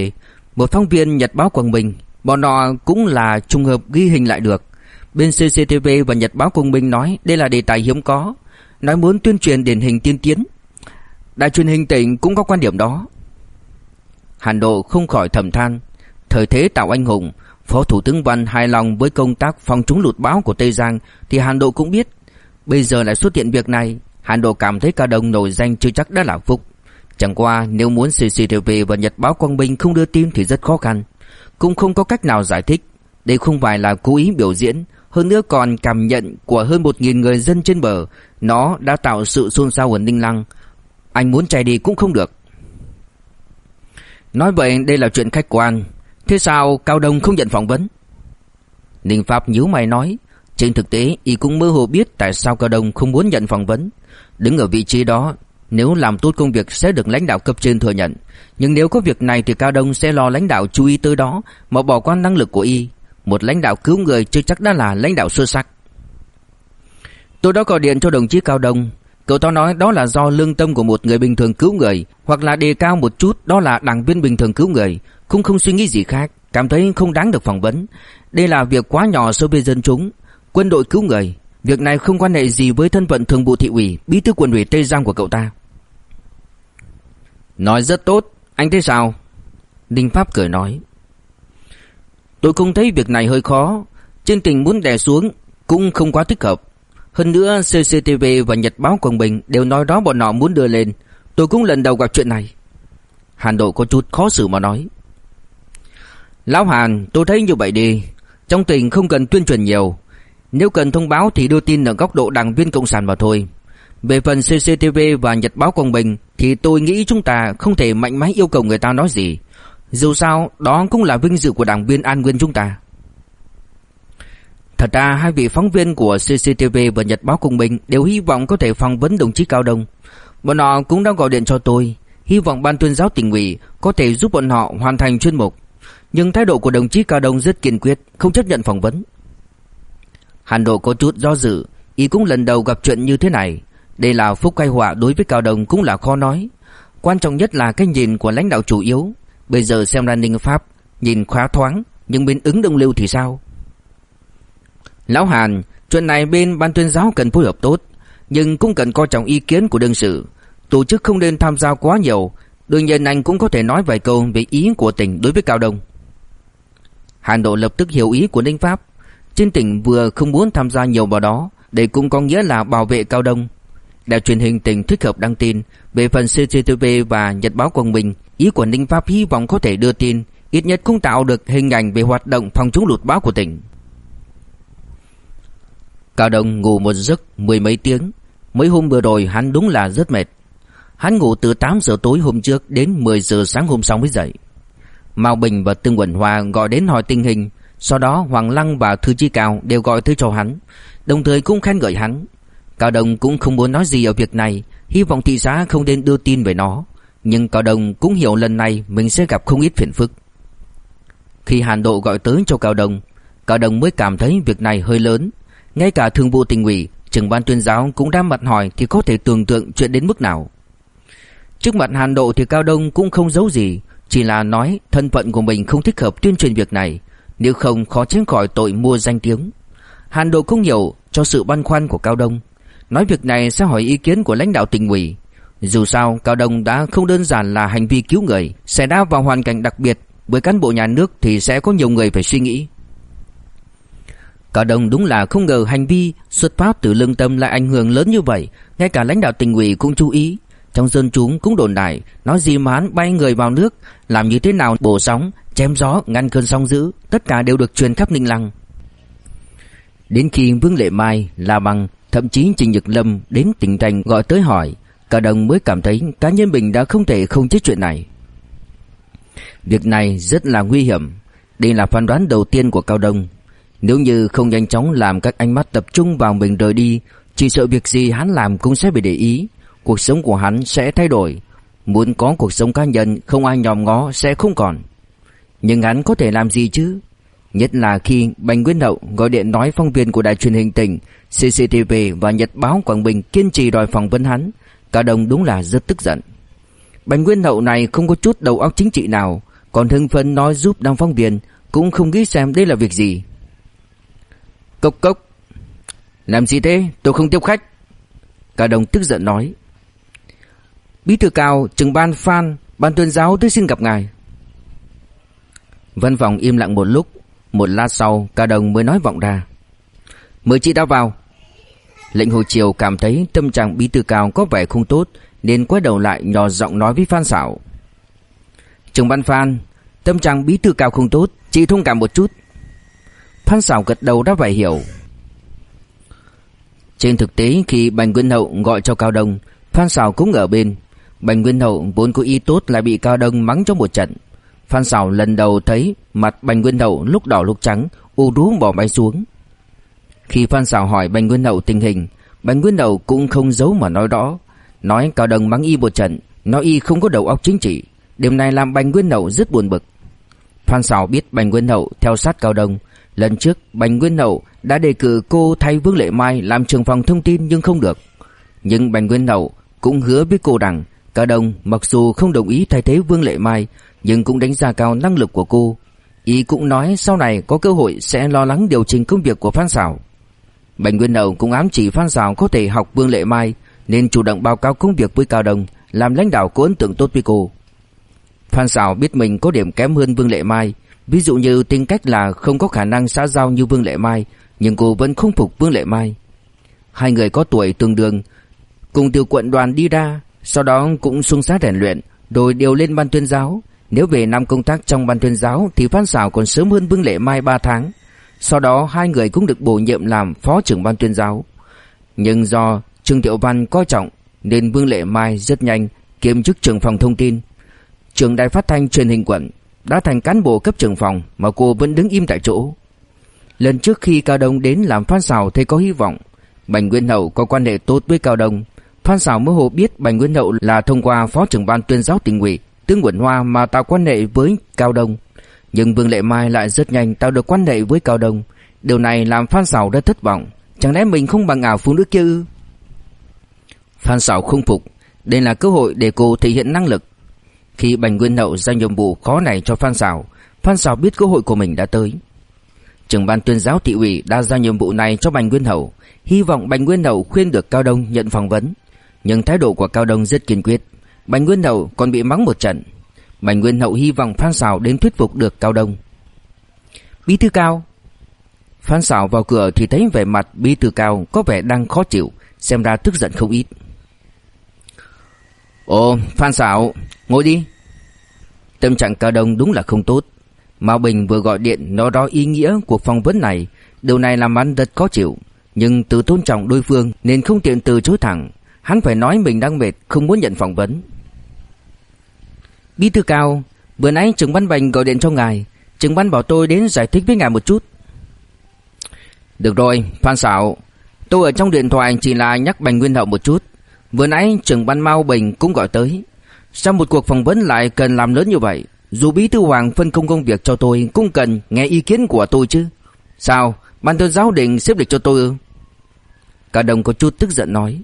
một phóng viên Nhật báo Quảng Bình, bọn họ cũng là trùng hợp ghi hình lại được. Bên CCTV và Nhật báo Công Bình nói đây là đề tài hiếm có, nói muốn tuyên truyền điển hình tiên tiến. Đài truyền hình tỉnh cũng có quan điểm đó. Hàn Độ không khỏi thầm than, thời thế tạo anh hùng, Phó Thủ tướng Văn hài lòng với công tác phòng chống lụt bão của Tây Giang thì Hàn Độ cũng biết. Bây giờ lại xuất hiện việc này, Hàn Độ cảm thấy Cao đồng nổi danh chưa chắc đã là phúc. Chẳng qua nếu muốn CCTV và Nhật báo Quang Minh không đưa tin thì rất khó khăn. Cũng không có cách nào giải thích. Đây không phải là cố ý biểu diễn, hơn nữa còn cảm nhận của hơn 1.000 người dân trên bờ. Nó đã tạo sự xôn xao ở Ninh Lăng. Anh muốn chạy đi cũng không được. Nói vậy đây là chuyện khách quan. Thế sao Cao Đông không nhận phỏng vấn? Ninh Pháp nhíu mày nói. Trên thực tế, y cũng mơ hồ biết tại sao Cao Đông không muốn nhận phỏng vấn. Đứng ở vị trí đó, nếu làm tốt công việc sẽ được lãnh đạo cấp trên thừa nhận. Nhưng nếu có việc này thì Cao Đông sẽ lo lãnh đạo chú ý tới đó mà bỏ qua năng lực của y. Một lãnh đạo cứu người chưa chắc đã là lãnh đạo xuất sắc. Tôi đã gọi điện cho đồng chí Cao Đông. Cậu ta nói đó là do lương tâm của một người bình thường cứu người hoặc là đề cao một chút đó là đảng viên bình thường cứu người. Cũng không suy nghĩ gì khác, cảm thấy không đáng được phỏng vấn. Đây là việc quá nhỏ so với dân chúng. Quân đội cứu người, Việc này không quan hệ gì với thân phận thường vụ thị ủy, bí thư quận ủy Tây Giang của cậu ta. Nói rất tốt, anh thấy sao? Đinh Pháp cười nói. Tôi không thấy việc này hơi khó, trên tình muốn đè xuống cũng không quá thích hợp. Hơn nữa CCTV và Nhật báo Quảng Bình đều nói đó bọn họ muốn đưa lên. Tôi cũng lần đầu gặp chuyện này. Hàn Độ có chút khó xử mà nói. Lão Hàn, tôi thấy như vậy đi. Trong tình không cần tuyên truyền nhiều. Nếu cần thông báo thì đưa tin ở góc độ đảng viên Cộng sản mà thôi. Về phần CCTV và Nhật báo Quang Bình thì tôi nghĩ chúng ta không thể mạnh mẽ yêu cầu người ta nói gì. Dù sao, đó cũng là vinh dự của đảng viên An Nguyên chúng ta. Thật ra hai vị phóng viên của CCTV và Nhật báo Quang Bình đều hy vọng có thể phỏng vấn đồng chí Cao Đông. Bọn họ cũng đã gọi điện cho tôi, hy vọng ban tuyên giáo tỉnh ủy có thể giúp bọn họ hoàn thành chuyên mục. Nhưng thái độ của đồng chí Cao Đông rất kiên quyết, không chấp nhận phỏng vấn. Hàn Độ có chút do dự, y cũng lần đầu gặp chuyện như thế này. Đây là phúc hay họa đối với Cao Đồng cũng là khó nói. Quan trọng nhất là cái nhìn của lãnh đạo chủ yếu. Bây giờ xem ra Ninh Pháp nhìn khá thoáng, nhưng bên ứng đông lưu thì sao? Lão Hàn, chuyện này bên ban tuyên giáo cần phối hợp tốt, nhưng cũng cần coi trọng ý kiến của đương sự. Tổ chức không nên tham gia quá nhiều, đương nhiên anh cũng có thể nói vài câu về ý của tỉnh đối với Cao Đông. Hàn Độ lập tức hiểu ý của Ninh Pháp, trên tỉnh vừa không muốn tham gia nhiều vào đó, đây cũng có nghĩa là bảo vệ Cao Đông. Đài truyền hình tỉnh thích hợp đăng tin về phần CCTV và Nhật báo Quảng Bình, ý của Ninh Pháp hy vọng có thể đưa tin, ít nhất cũng tạo được hình ảnh về hoạt động phòng chống lụt bão của tỉnh. Cao Đông ngủ một giấc mười mấy tiếng, mấy hôm vừa rồi hắn đúng là rất mệt. Hắn ngủ từ 8 giờ tối hôm trước đến 10 giờ sáng hôm sau mới dậy. Mao Bình và Tương Quẩn Hoa gọi đến hỏi tình hình, sau đó Hoàng Lăng và Thư Chi Cao đều gọi tới cho hắn, đồng thời cũng khen ngợi hắn. Cao đồng cũng không muốn nói gì ở việc này, hy vọng thị xã không nên đưa tin về nó, nhưng Cao đồng cũng hiểu lần này mình sẽ gặp không ít phiền phức. Khi Hàn Độ gọi tới cho Cao đồng, Cao đồng mới cảm thấy việc này hơi lớn, ngay cả thường vụ tỉnh ủy, trưởng ban tuyên giáo cũng đã mặt hỏi thì có thể tưởng tượng chuyện đến mức nào. Trước mặt Hàn Độ thì Cao Đông cũng không giấu gì, chỉ là nói thân phận của mình không thích hợp tuyên truyền việc này, nếu không khó tránh khỏi tội mua danh tiếng. Hàn Độ cũng hiểu cho sự băn khoăn của Cao Đông. Nói việc này sẽ hỏi ý kiến của lãnh đạo tỉnh ủy. Dù sao, Cao Đông đã không đơn giản là hành vi cứu người Xảy ra vào hoàn cảnh đặc biệt. Với cán bộ nhà nước thì sẽ có nhiều người phải suy nghĩ. Cao Đông đúng là không ngờ hành vi xuất phát từ lương tâm lại ảnh hưởng lớn như vậy. Ngay cả lãnh đạo tỉnh ủy cũng chú ý. Trong dân chúng cũng đồn đại, Nói gì mà hắn bay người vào nước, Làm như thế nào bổ sóng chém gió ngăn cơn sóng dữ, tất cả đều được truyền khắp Ninh Lăng. Đến khi Vương Lệ Mai, La Bằng, thậm chí Trình Nhật Lâm đến tỉnh thành gọi tới hỏi, cả đồng mới cảm thấy cá nhân mình đã không thể không chết chuyện này. Việc này rất là nguy hiểm, đây là phán đoán đầu tiên của Cao Đông. Nếu như không nhanh chóng làm các ánh mắt tập trung vào mình rời đi, Chỉ sợ việc gì hắn làm cũng sẽ bị để ý Cuộc sống của hắn sẽ thay đổi Muốn có cuộc sống cá nhân Không ai nhòm ngó sẽ không còn nhưng hắn có thể làm gì chứ? Nhất là khi Bành Nguyên Đậu gọi điện nói phóng viên của đài truyền hình tỉnh CCTV và Nhật báo Quảng Bình kiên trì đòi phỏng vấn hắn, Cả đồng đúng là rất tức giận. Bành Nguyên Đậu này không có chút đầu óc chính trị nào, Còn hưng phấn nói giúp đăng phóng viên, Cũng không nghĩ xem đây là việc gì. Cốc cốc. Làm gì thế? Tôi không tiếp khách. Cả đồng tức giận nói. Bí thư cao, trưởng ban Phan, Ban tuyên giáo tới xin gặp ngài. Văn phòng im lặng một lúc, Một lát sau cả đồng mới nói vọng ra. Mời chị đã vào. Lệnh Hồ Triều cảm thấy tâm trạng bí thư cao có vẻ không tốt, Nên quay đầu lại nhỏ giọng nói với Phan Sảo Trưởng ban Phan, Tâm trạng bí thư cao không tốt, Chị thông cảm một chút. Phan Sảo gật đầu đã vẻ hiểu. Trên thực tế, khi Bành Nguyên Hậu gọi cho Cao Đông, Phan Sảo cũng ở bên. Bành Nguyên Hậu vốn có ý tốt lại bị Cao Đông mắng trong một trận. Phan Sảo lần đầu thấy mặt Bành Nguyên Đậu lúc đỏ lúc trắng, U rú bỏ máy xuống. Khi Phan Sảo hỏi Bành Nguyên Đậu tình hình, Bành Nguyên Đậu cũng không giấu mà nói rõ. Nói Cao Đồng mắng y một trận, Nói y không có đầu óc chính trị. Điểm này làm Bành Nguyên Đậu rất buồn bực. Phan Sảo biết Bành Nguyên Đậu theo sát Cao Đồng. Lần trước, Bành Nguyên Đậu đã đề cử cô thay Vương Lệ Mai làm trưởng phòng thông tin nhưng không được. Nhưng Bành Nguyên Đậu cũng hứa với cô rằng Cả đồng mặc dù không đồng ý thay thế Vương Lệ Mai nhưng cũng đánh giá cao năng lực của cô. Ý cũng nói sau này có cơ hội sẽ lo lắng điều chỉnh công việc của Phan Sảo. Bành Nguyên Đầu cũng ám chỉ Phan Sảo có thể học Vương Lệ Mai nên chủ động báo cáo công việc với Cao Đồng làm lãnh đạo có ấn tượng tốt với cô. Phan Sảo biết mình có điểm kém hơn Vương Lệ Mai, ví dụ như tính cách là không có khả năng xã giao như Vương Lệ Mai, nhưng cô vẫn không phục Vương Lệ Mai. Hai người có tuổi tương đương, cùng từ quận đoàn đi ra, sau đó cũng xung sát rèn luyện, rồi điều lên ban tuyên giáo. Nếu về năm công tác trong ban tuyên giáo thì Phan Sảo còn sớm hơn Vương Lệ Mai 3 tháng. Sau đó hai người cũng được bổ nhiệm làm phó trưởng ban tuyên giáo. Nhưng do Trương Tiểu Văn coi trọng nên Vương Lệ Mai rất nhanh kiêm chức trưởng phòng thông tin. Trưởng đài phát thanh truyền hình quận đã thành cán bộ cấp trưởng phòng mà cô vẫn đứng im tại chỗ. Lần trước khi Cao Đông đến làm Phan Sảo thấy có hy vọng, Bành Nguyên Hậu có quan hệ tốt với Cao Đông. Phan Sảo mơ hồ biết Bành Nguyên Hậu là thông qua phó trưởng ban tuyên giáo tỉnh ủy Tướng Quẩn Hoa mà tạo quan hệ với Cao Đông. Nhưng Vương Lệ Mai lại rất nhanh tạo được quan hệ với Cao Đông. Điều này làm Phan Sảo rất thất vọng. Chẳng lẽ mình không bằng ảo phụ nữ kia ư? Phan Sảo không phục. Đây là cơ hội để cô thể hiện năng lực. Khi Bành Nguyên Hậu ra nhiệm vụ khó này cho Phan Sảo, Phan Sảo biết cơ hội của mình đã tới. Trưởng ban tuyên giáo thị ủy đã ra nhiệm vụ này cho Bành Nguyên Hậu, hy vọng Bành Nguyên Hậu khuyên được Cao Đông nhận phỏng vấn. Nhưng thái độ của Cao Đông rất kiên quyết. Bành Nguyên Hậu còn bị mắng một trận. Bành Nguyên Hậu hy vọng Phan Sảo đến thuyết phục được Cao Đông. Bí thư Cao Phan Sảo vào cửa thì thấy vẻ mặt bí thư Cao có vẻ đang khó chịu, xem ra tức giận không ít. Ồ, Phan Sảo, ngồi đi. Tâm trạng Cao Đông đúng là không tốt. Mao Bình vừa gọi điện nói đó ý nghĩa cuộc phỏng vấn này, điều này làm anh rất khó chịu. Nhưng từ tôn trọng đối phương nên không tiện từ chối thẳng. Hắn phải nói mình đang mệt, không muốn nhận phỏng vấn. Bí thư cao, vừa nãy trưởng ban Bành gọi điện cho ngài, trưởng ban bảo tôi đến giải thích với ngài một chút. Được rồi, Phan Sảo, tôi ở trong điện thoại chỉ là nhắc Bành Nguyên Hậu một chút. Vừa nãy trưởng ban Mao Bình cũng gọi tới. sao một cuộc phỏng vấn lại cần làm lớn như vậy, dù bí thư Hoàng phân công công việc cho tôi cũng cần nghe ý kiến của tôi chứ. Sao, ban tuyên giáo định xếp lịch cho tôi ư? Cả đồng có chút tức giận nói.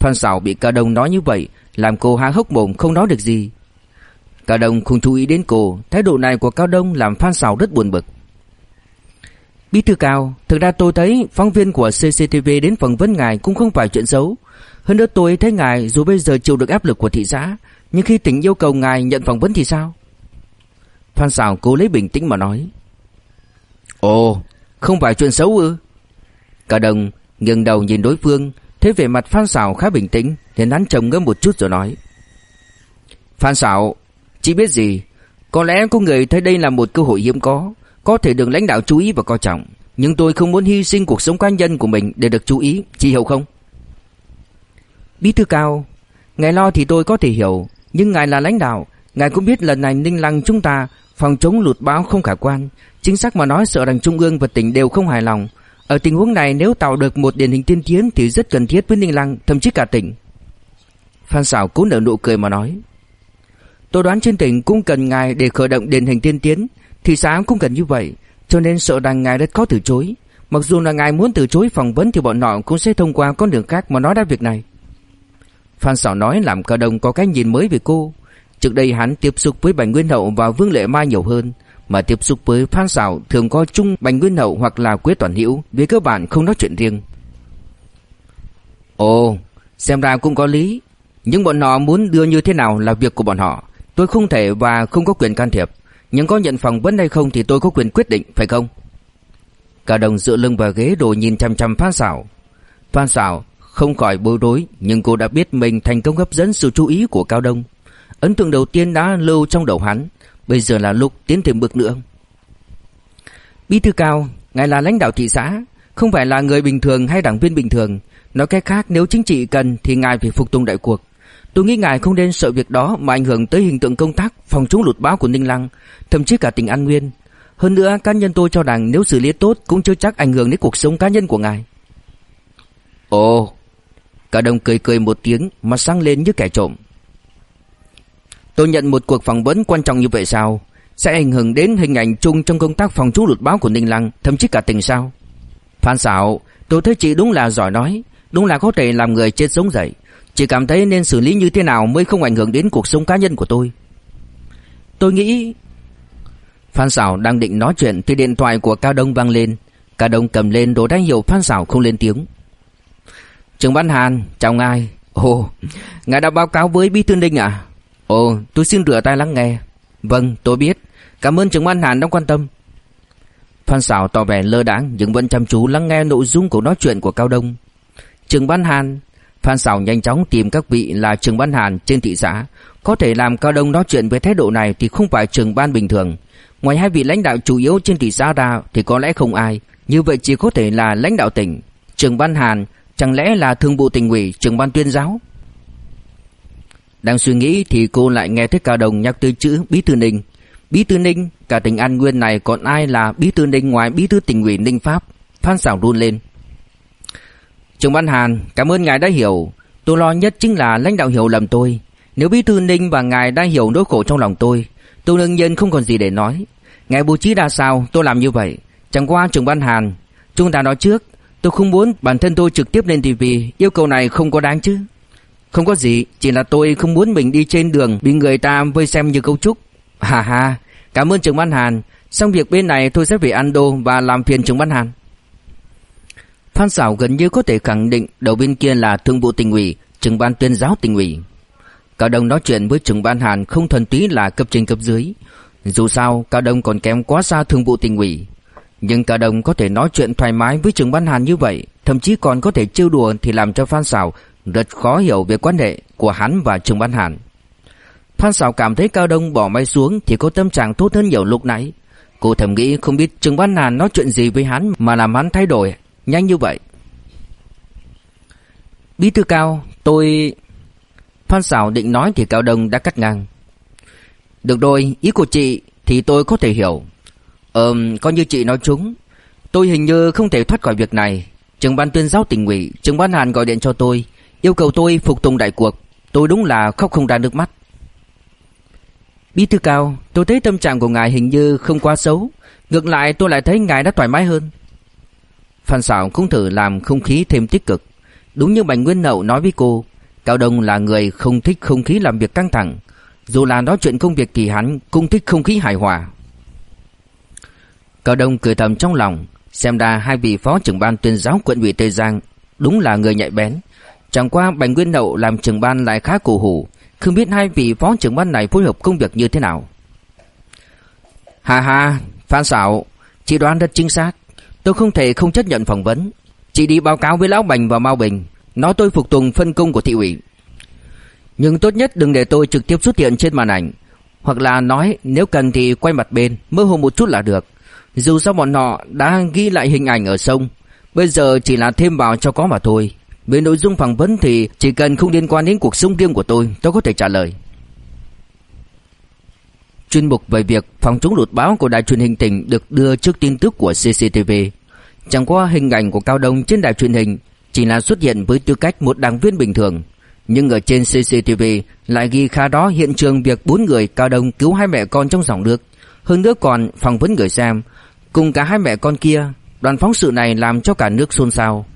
Phan Sảo bị Cả đồng nói như vậy, làm cô há hốc mồm không nói được gì. Cao Đông không chú ý đến cô Thái độ này của Cao Đông làm Phan Sảo rất buồn bực. Bí thư Cao Thực ra tôi thấy phóng viên của CCTV đến phỏng vấn ngài cũng không phải chuyện xấu. Hơn nữa tôi thấy ngài dù bây giờ chịu được áp lực của thị xã Nhưng khi tỉnh yêu cầu ngài nhận phỏng vấn thì sao? Phan Sảo cố lấy bình tĩnh mà nói. Ồ Không phải chuyện xấu ư? Cao Đông ngẩng đầu nhìn đối phương thế về mặt Phan Sảo khá bình tĩnh, Nên hắn trầm ngâm một chút rồi nói. Phan Sảo Chị biết gì? Có lẽ có người thấy đây là một cơ hội hiếm có. Có thể được lãnh đạo chú ý và coi trọng. Nhưng tôi không muốn hy sinh cuộc sống cá nhân của mình Để được chú ý. Chị hiểu không? Bí thư cao, Ngài lo thì tôi có thể hiểu. Nhưng ngài là lãnh đạo, Ngài cũng biết lần này Ninh Lăng chúng ta Phòng chống lụt bão không khả quan. Chính xác mà nói, sợ rằng Trung ương và tỉnh đều không hài lòng. Ở tình huống này nếu tạo được một điển hình tiên tiến thì rất cần thiết với Ninh Lăng, thậm chí cả tỉnh. Phan Sảo cố nở nụ cười mà nói. Tôi đoán trên tỉnh cũng cần ngài để khởi động điển hình tiên tiến, thì xã cũng cần như vậy, cho nên sợ rằng ngài rất khó từ chối. Mặc dù là ngài muốn từ chối phỏng vấn thì bọn họ cũng sẽ thông qua con đường khác mà nói ra việc này. Phan Sảo nói làm cả đồng có cái nhìn mới về cô. Trước đây hắn tiếp xúc với Bành Nguyên Hậu và Vương Lệ Mai nhiều hơn, mà tiếp xúc với Phan Sảo thường có chung Bành Nguyên Hậu hoặc là Quế Toàn Hữu, về cơ bản không nói chuyện riêng. Ồ, xem ra cũng có lý, nhưng bọn họ muốn đưa như thế nào là việc của bọn họ, tôi không thể và không có quyền can thiệp, nhưng có nhận phòng vấn hay không thì tôi có quyền quyết định, phải không? Cả đồng dựa lưng vào ghế đồ nhìn chăm chăm Phan Sảo. Phan Sảo không khỏi bối rối, nhưng cô đã biết mình thành công hấp dẫn sự chú ý của Cao Đông. Ấn tượng đầu tiên đã lưu trong đầu hắn, bây giờ là lúc tiến thêm bước nữa. Bí thư Cao, ngài là lãnh đạo thị xã, không phải là người bình thường hay đảng viên bình thường. Nói cách khác nếu chính trị cần thì ngài phải phục tùng đại cuộc. Tôi nghĩ ngài không nên sợ việc đó mà ảnh hưởng tới hình tượng công tác phòng chống lụt bão của Ninh Lăng, thậm chí cả tỉnh An Nguyên. Hơn nữa cá nhân tôi cho rằng nếu xử lý tốt cũng chưa chắc ảnh hưởng đến cuộc sống cá nhân của ngài. Ồ, cả đồng cười cười một tiếng mà sáng lên như kẻ trộm. Tôi nhận một cuộc phỏng vấn quan trọng như vậy sao? Sẽ ảnh hưởng đến hình ảnh chung trong công tác phòng chống lụt bão của Ninh Lăng, thậm chí cả tỉnh sao? Phan xảo, tôi thấy chị đúng là giỏi nói, đúng là có thể làm người chết sống dậy. Chị cảm thấy nên xử lý như thế nào mới không ảnh hưởng đến cuộc sống cá nhân của tôi. Tôi nghĩ... Phan xảo đang định nói chuyện thì điện thoại của Cao Đông vang lên. Cao Đông cầm lên đồ đã hiểu Phan xảo không lên tiếng. Trường Văn Hàn, chào ngài. Ồ, ngài đã báo cáo với Bí Thư Ninh à? Ồ, tôi xin rửa tay lắng nghe. Vâng, tôi biết. Cảm ơn trưởng ban Hàn đã quan tâm. Phan Sảo tỏ vẻ lơ đãng nhưng vẫn chăm chú lắng nghe nội dung của nói chuyện của Cao Đông. Trường Ban Hàn, Phan Sảo nhanh chóng tìm các vị là trường Ban Hàn trên thị xã, có thể làm Cao Đông nói chuyện với thái độ này thì không phải trường ban bình thường. Ngoài hai vị lãnh đạo chủ yếu trên thị xã ra thì có lẽ không ai, như vậy chỉ có thể là lãnh đạo tỉnh. Trường Ban Hàn chẳng lẽ là thường vụ tỉnh ủy, trường ban tuyên giáo? Đang suy nghĩ thì cô lại nghe thấy Cao Đồng nhắc tới chữ Bí thư Ninh. Bí thư Ninh, cả tỉnh An Nguyên này còn ai là Bí thư Ninh ngoài Bí thư tỉnh ủy Ninh Pháp? Phan Sảo run lên. Trường Văn Hàn, cảm ơn ngài đã hiểu. Tôi lo nhất chính là lãnh đạo hiểu lầm tôi. Nếu Bí thư Ninh và ngài đã hiểu nỗi khổ trong lòng tôi, tôi đương nhiên không còn gì để nói. Ngài bố trí ra sao, tôi làm như vậy. Chẳng qua Trường Văn Hàn, chúng ta nói trước, tôi không muốn bản thân tôi trực tiếp lên TV, yêu cầu này không có đáng chứ. Không có gì, chỉ là tôi không muốn mình đi trên đường bị người ta vây xem như cấu trúc. Hà hà, cảm ơn Trường ban Hàn. Xong việc bên này tôi sẽ về Ando đô và làm phiền Trường ban Hàn. Phan Sảo gần như có thể khẳng định đầu bên kia là thương vụ tỉnh ủy, trưởng ban tuyên giáo tỉnh ủy. Cao Đông nói chuyện với trưởng ban Hàn không thuần túy là cấp trên cấp dưới. Dù sao, Cao Đông còn kém quá xa thương vụ tỉnh ủy. Nhưng Cao Đông có thể nói chuyện thoải mái với trưởng ban Hàn như vậy, thậm chí còn có thể trêu đùa thì làm cho Phan Sảo rất khó hiểu về quan hệ của hắn và Trương Văn Hàn. Phan Sảo cảm thấy Cao Đông bỏ máy xuống thì có tâm trạng tốt hơn nhiều lúc nãy. Cô thầm nghĩ không biết Trương Văn Hàn nói chuyện gì với hắn mà làm hắn thay đổi nhanh như vậy. Bí thư Cao, tôi... Phan Sảo định nói thì Cao Đông đã cắt ngang. Được rồi, ý của chị thì tôi có thể hiểu. Ờm, coi như chị nói chúng. Tôi hình như không thể thoát khỏi việc này. Trưởng ban tuyên giáo tỉnh ủy, trưởng ban Hàn gọi điện cho tôi, Yêu cầu tôi phục tùng đại cuộc. Tôi đúng là khóc không ra nước mắt. Bí thư cao, Tôi thấy tâm trạng của ngài hình như không quá xấu. Ngược lại, tôi lại thấy ngài đã thoải mái hơn. Phan Sảo cũng thử làm không khí thêm tích cực. Đúng như Bành Nguyên Nậu nói với cô, Cao Đông là người không thích không khí làm việc căng thẳng. Dù là nói chuyện công việc kỳ hắn cũng thích không khí hài hòa. Cao Đông cười thầm trong lòng, Xem ra hai vị phó trưởng ban tuyên giáo quận ủy Tây Giang Đúng là người nhạy bén. Chẳng qua Bành Nguyên Đậu làm trưởng ban lại khá cổ hủ, Không biết hai vị phó trưởng ban này phối hợp công việc như thế nào. Hà hà Phan xảo Chị đoán rất chính xác. Tôi không thể không chấp nhận phỏng vấn. Chị đi báo cáo với Lão Bành và Mao Bình, Nói tôi phục tùng phân công của thị ủy. Nhưng tốt nhất đừng để tôi trực tiếp xuất hiện trên màn ảnh, Hoặc là nói nếu cần thì quay mặt bên, Mơ hồ một chút là được. Dù sao bọn họ đã ghi lại hình ảnh ở sông, Bây giờ chỉ là thêm vào cho có mà thôi về nội dung phỏng vấn thì chỉ cần không liên quan đến cuộc sống riêng của tôi, tôi có thể trả lời. Chuyên mục về việc phòng chống đột báo của đài truyền hình tỉnh được đưa trước tin tức của CCTV. Chẳng qua hình ảnh của Cao Đông trên đài truyền hình chỉ là xuất hiện với tư cách một đảng viên bình thường, nhưng ở trên CCTV lại ghi khá đó hiện trường việc bốn người Cao Đông cứu hai mẹ con trong dòng nước, hơn nữa còn phỏng vấn người xem, cùng cả hai mẹ con kia, đoàn phóng sự này làm cho cả nước xôn xao.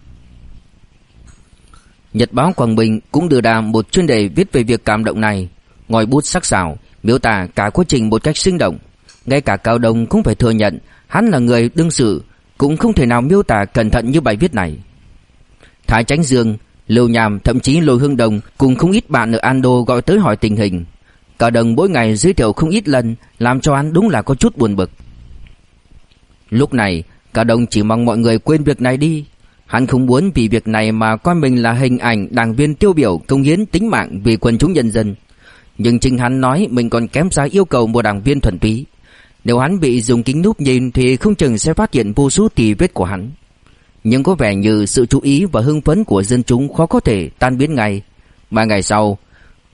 Nhật báo Quảng Bình cũng đưa ra một chuyên đề viết về việc cảm động này, ngòi bút sắc sảo, miêu tả cả quá trình một cách sinh động. Ngay cả Cao Đông cũng phải thừa nhận hắn là người đương sự, cũng không thể nào miêu tả cẩn thận như bài viết này. Thái Chánh Dương, Lưu Nhàm, thậm chí Lôi Hương Đồng cùng không ít bạn ở Ando gọi tới hỏi tình hình. Cao Đông mỗi ngày giới thiệu không ít lần, làm cho hắn đúng là có chút buồn bực. Lúc này, Cao Đông chỉ mong mọi người quên việc này đi, Hắn không muốn vì việc này mà coi mình là hình ảnh đảng viên tiêu biểu công hiến tính mạng vì quần chúng nhân dân. Nhưng chính hắn nói mình còn kém xa yêu cầu một đảng viên thuần túy. Nếu hắn bị dùng kính núp nhìn thì không chừng sẽ phát hiện vô số tì vết của hắn. Nhưng có vẻ như sự chú ý và hưng phấn của dân chúng khó có thể tan biến ngay. Ba ngày sau,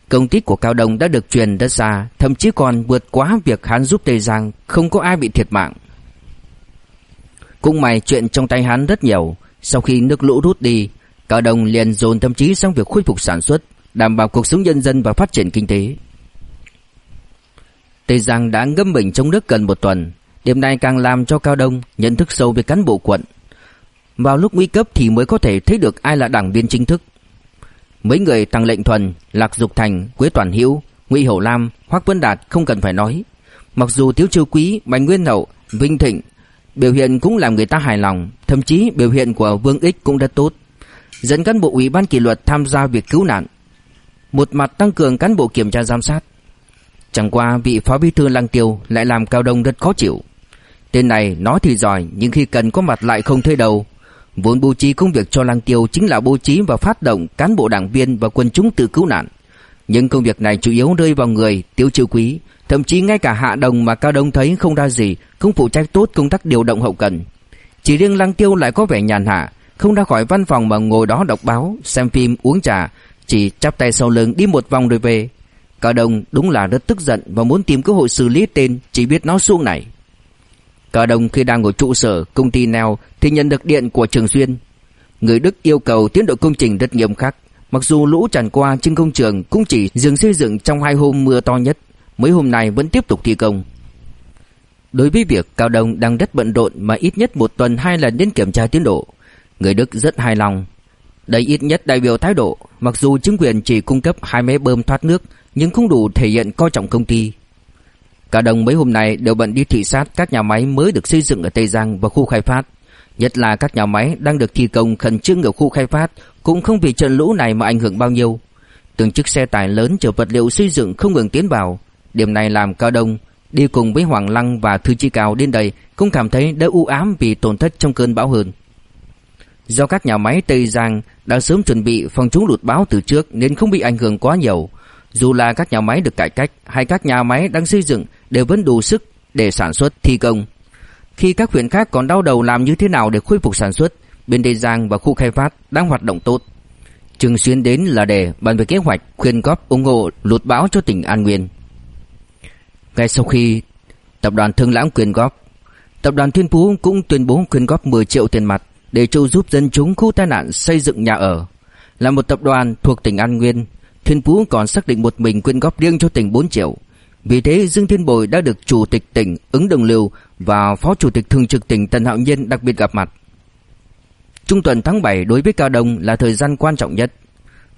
công tích của Cao Đông đã được truyền rất xa, thậm chí còn vượt quá việc hắn giúp Tây Giang, không có ai bị thiệt mạng. Cũng may chuyện trong tay hắn rất nhiều, sau khi nước lũ rút đi, cả đồng liền dồn tâm trí sang việc khôi phục sản xuất, đảm bảo cuộc sống nhân dân và phát triển kinh tế. Tây Giang đã ngâm mình trong nước gần một tuần, điểm này càng làm cho Cao Đông nhận thức sâu về cán bộ quận. Vào lúc nguy cấp thì mới có thể thấy được ai là đảng viên chính thức. Mấy người Tăng Lệnh Thuần, Lạc Dục Thành, Quế Toàn Hữu, Ngụy Hậu Lam, Hoắc Vân Đạt không cần phải nói. Mặc dù Tiếu Chiêu Quý, Bành Nguyên Hậu, Vinh Thịnh Biểu hiện cũng làm người ta hài lòng, thậm chí biểu hiện của Vương Ích cũng rất tốt. Dẫn cán bộ ủy ban kỷ luật tham gia việc cứu nạn. Một mặt tăng cường cán bộ kiểm tra giám sát. Chẳng qua vị phó bí thư Lăng Tiêu lại làm Cao Đông rất khó chịu. Tên này nói thì giỏi nhưng khi cần có mặt lại không thấy đầu. Vốn bố trí công việc cho Lăng Tiêu chính là bố trí và phát động cán bộ đảng viên và quân chúng tự cứu nạn. Nhưng công việc này chủ yếu rơi vào người Tiêu Chiêu Quý, Thậm chí ngay cả hạ đồng mà Cao Đông thấy không ra gì, Cũng phụ trách tốt công tác điều động hậu cần. Chỉ riêng Lăng Tiêu lại có vẻ nhàn hạ, Không ra khỏi văn phòng mà ngồi đó đọc báo, Xem phim, uống trà, Chỉ chắp tay sau lưng đi một vòng rồi về. Cao Đông đúng là rất tức giận Và muốn tìm cơ hội xử lý tên Chỉ biết nó xuống này. Cao Đông khi đang ở trụ sở công ty neo Thì nhận được điện của Trường Xuyên. Người Đức yêu cầu tiến độ công trình rất nghiêm khắc, Mặc dù lũ tràn qua trên công trường cũng chỉ dừng xây dựng trong hai hôm mưa to nhất mấy hôm nay vẫn tiếp tục thi công. Đối với việc Cao Đông đang rất bận rộn mà ít nhất một tuần hai lần đến kiểm tra tiến độ, người Đức rất hài lòng. Đây ít nhất đại biểu thái độ, mặc dù chính quyền chỉ cung cấp hai máy bơm thoát nước nhưng không đủ thể hiện coi trọng công ty. Cao Đông mấy hôm nay đều bận đi thị sát các nhà máy mới được xây dựng ở Tây Giang và khu khai phát. Nhất là các nhà máy đang được thi công khẩn trương ở khu khai phát cũng không vì trận lũ này mà ảnh hưởng bao nhiêu. Từng chiếc xe tải lớn chở vật liệu xây dựng không ngừng tiến vào, Điểm này làm Cao Đông đi cùng với Hoàng Lăng và Thư Chi Cao đến đây cũng cảm thấy đỡ u ám vì tổn thất trong cơn bão hơn. Do các nhà máy Tây Giang đã sớm chuẩn bị phòng chống lụt bão từ trước nên không bị ảnh hưởng quá nhiều. Dù là các nhà máy được cải cách hay các nhà máy đang xây dựng đều vẫn đủ sức để sản xuất thi công. Khi các huyện khác còn đau đầu làm như thế nào để khôi phục sản xuất, bên Tây Giang và khu khai phát đang hoạt động tốt. Trường xuyên đến là để bàn về kế hoạch khuyên góp ủng hộ lụt bão cho tỉnh An Nguyên. Ngay sau khi tập đoàn Thương Lãng quyên góp, tập đoàn Thiên Phú cũng tuyên bố quyên góp 10 triệu tiền mặt để trợ giúp dân chúng khu tai nạn xây dựng nhà ở. Là một tập đoàn thuộc tỉnh An Nguyên, Thiên Phú còn xác định một mình quyên góp riêng cho tỉnh 4 triệu. Vì thế Dương Thiên Bồi đã được Chủ tịch tỉnh ứng đồng lưu và Phó Chủ tịch Thường trực tỉnh Tần Hạo Nhiên đặc biệt gặp mặt. Trung tuần tháng 7 đối với Cao Đông là thời gian quan trọng nhất.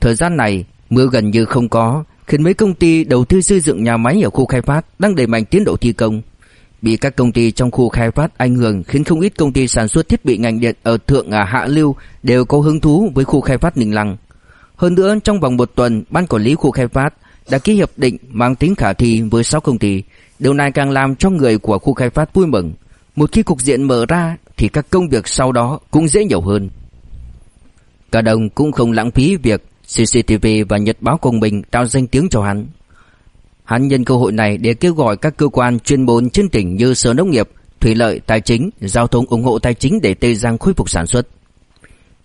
Thời gian này mưa gần như không có, khiến mấy công ty đầu tư xây dựng nhà máy ở khu khai phát đang đẩy mạnh tiến độ thi công. Bị các công ty trong khu khai phát ảnh hưởng khiến không ít công ty sản xuất thiết bị ngành điện ở thượng à hạ lưu đều có hứng thú với khu khai phát Ninh Lăng. Hơn nữa trong vòng một tuần, ban quản lý khu khai phát đã ký hiệp định mang tính khả thi với 6 công ty. Điều này càng làm cho người của khu khai phát vui mừng. Một khi cục diện mở ra thì các công việc sau đó cũng dễ nhiều hơn. Cả đồng cũng không lãng phí việc CCTV và Nhật báo Công Bình tạo danh tiếng cho hắn. Hắn nhân cơ hội này để kêu gọi các cơ quan chuyên môn trên tỉnh như Sở Nông nghiệp, Thủy lợi, Tài chính, Giao thông ủng hộ tài chính để Tây Giang khôi phục sản xuất.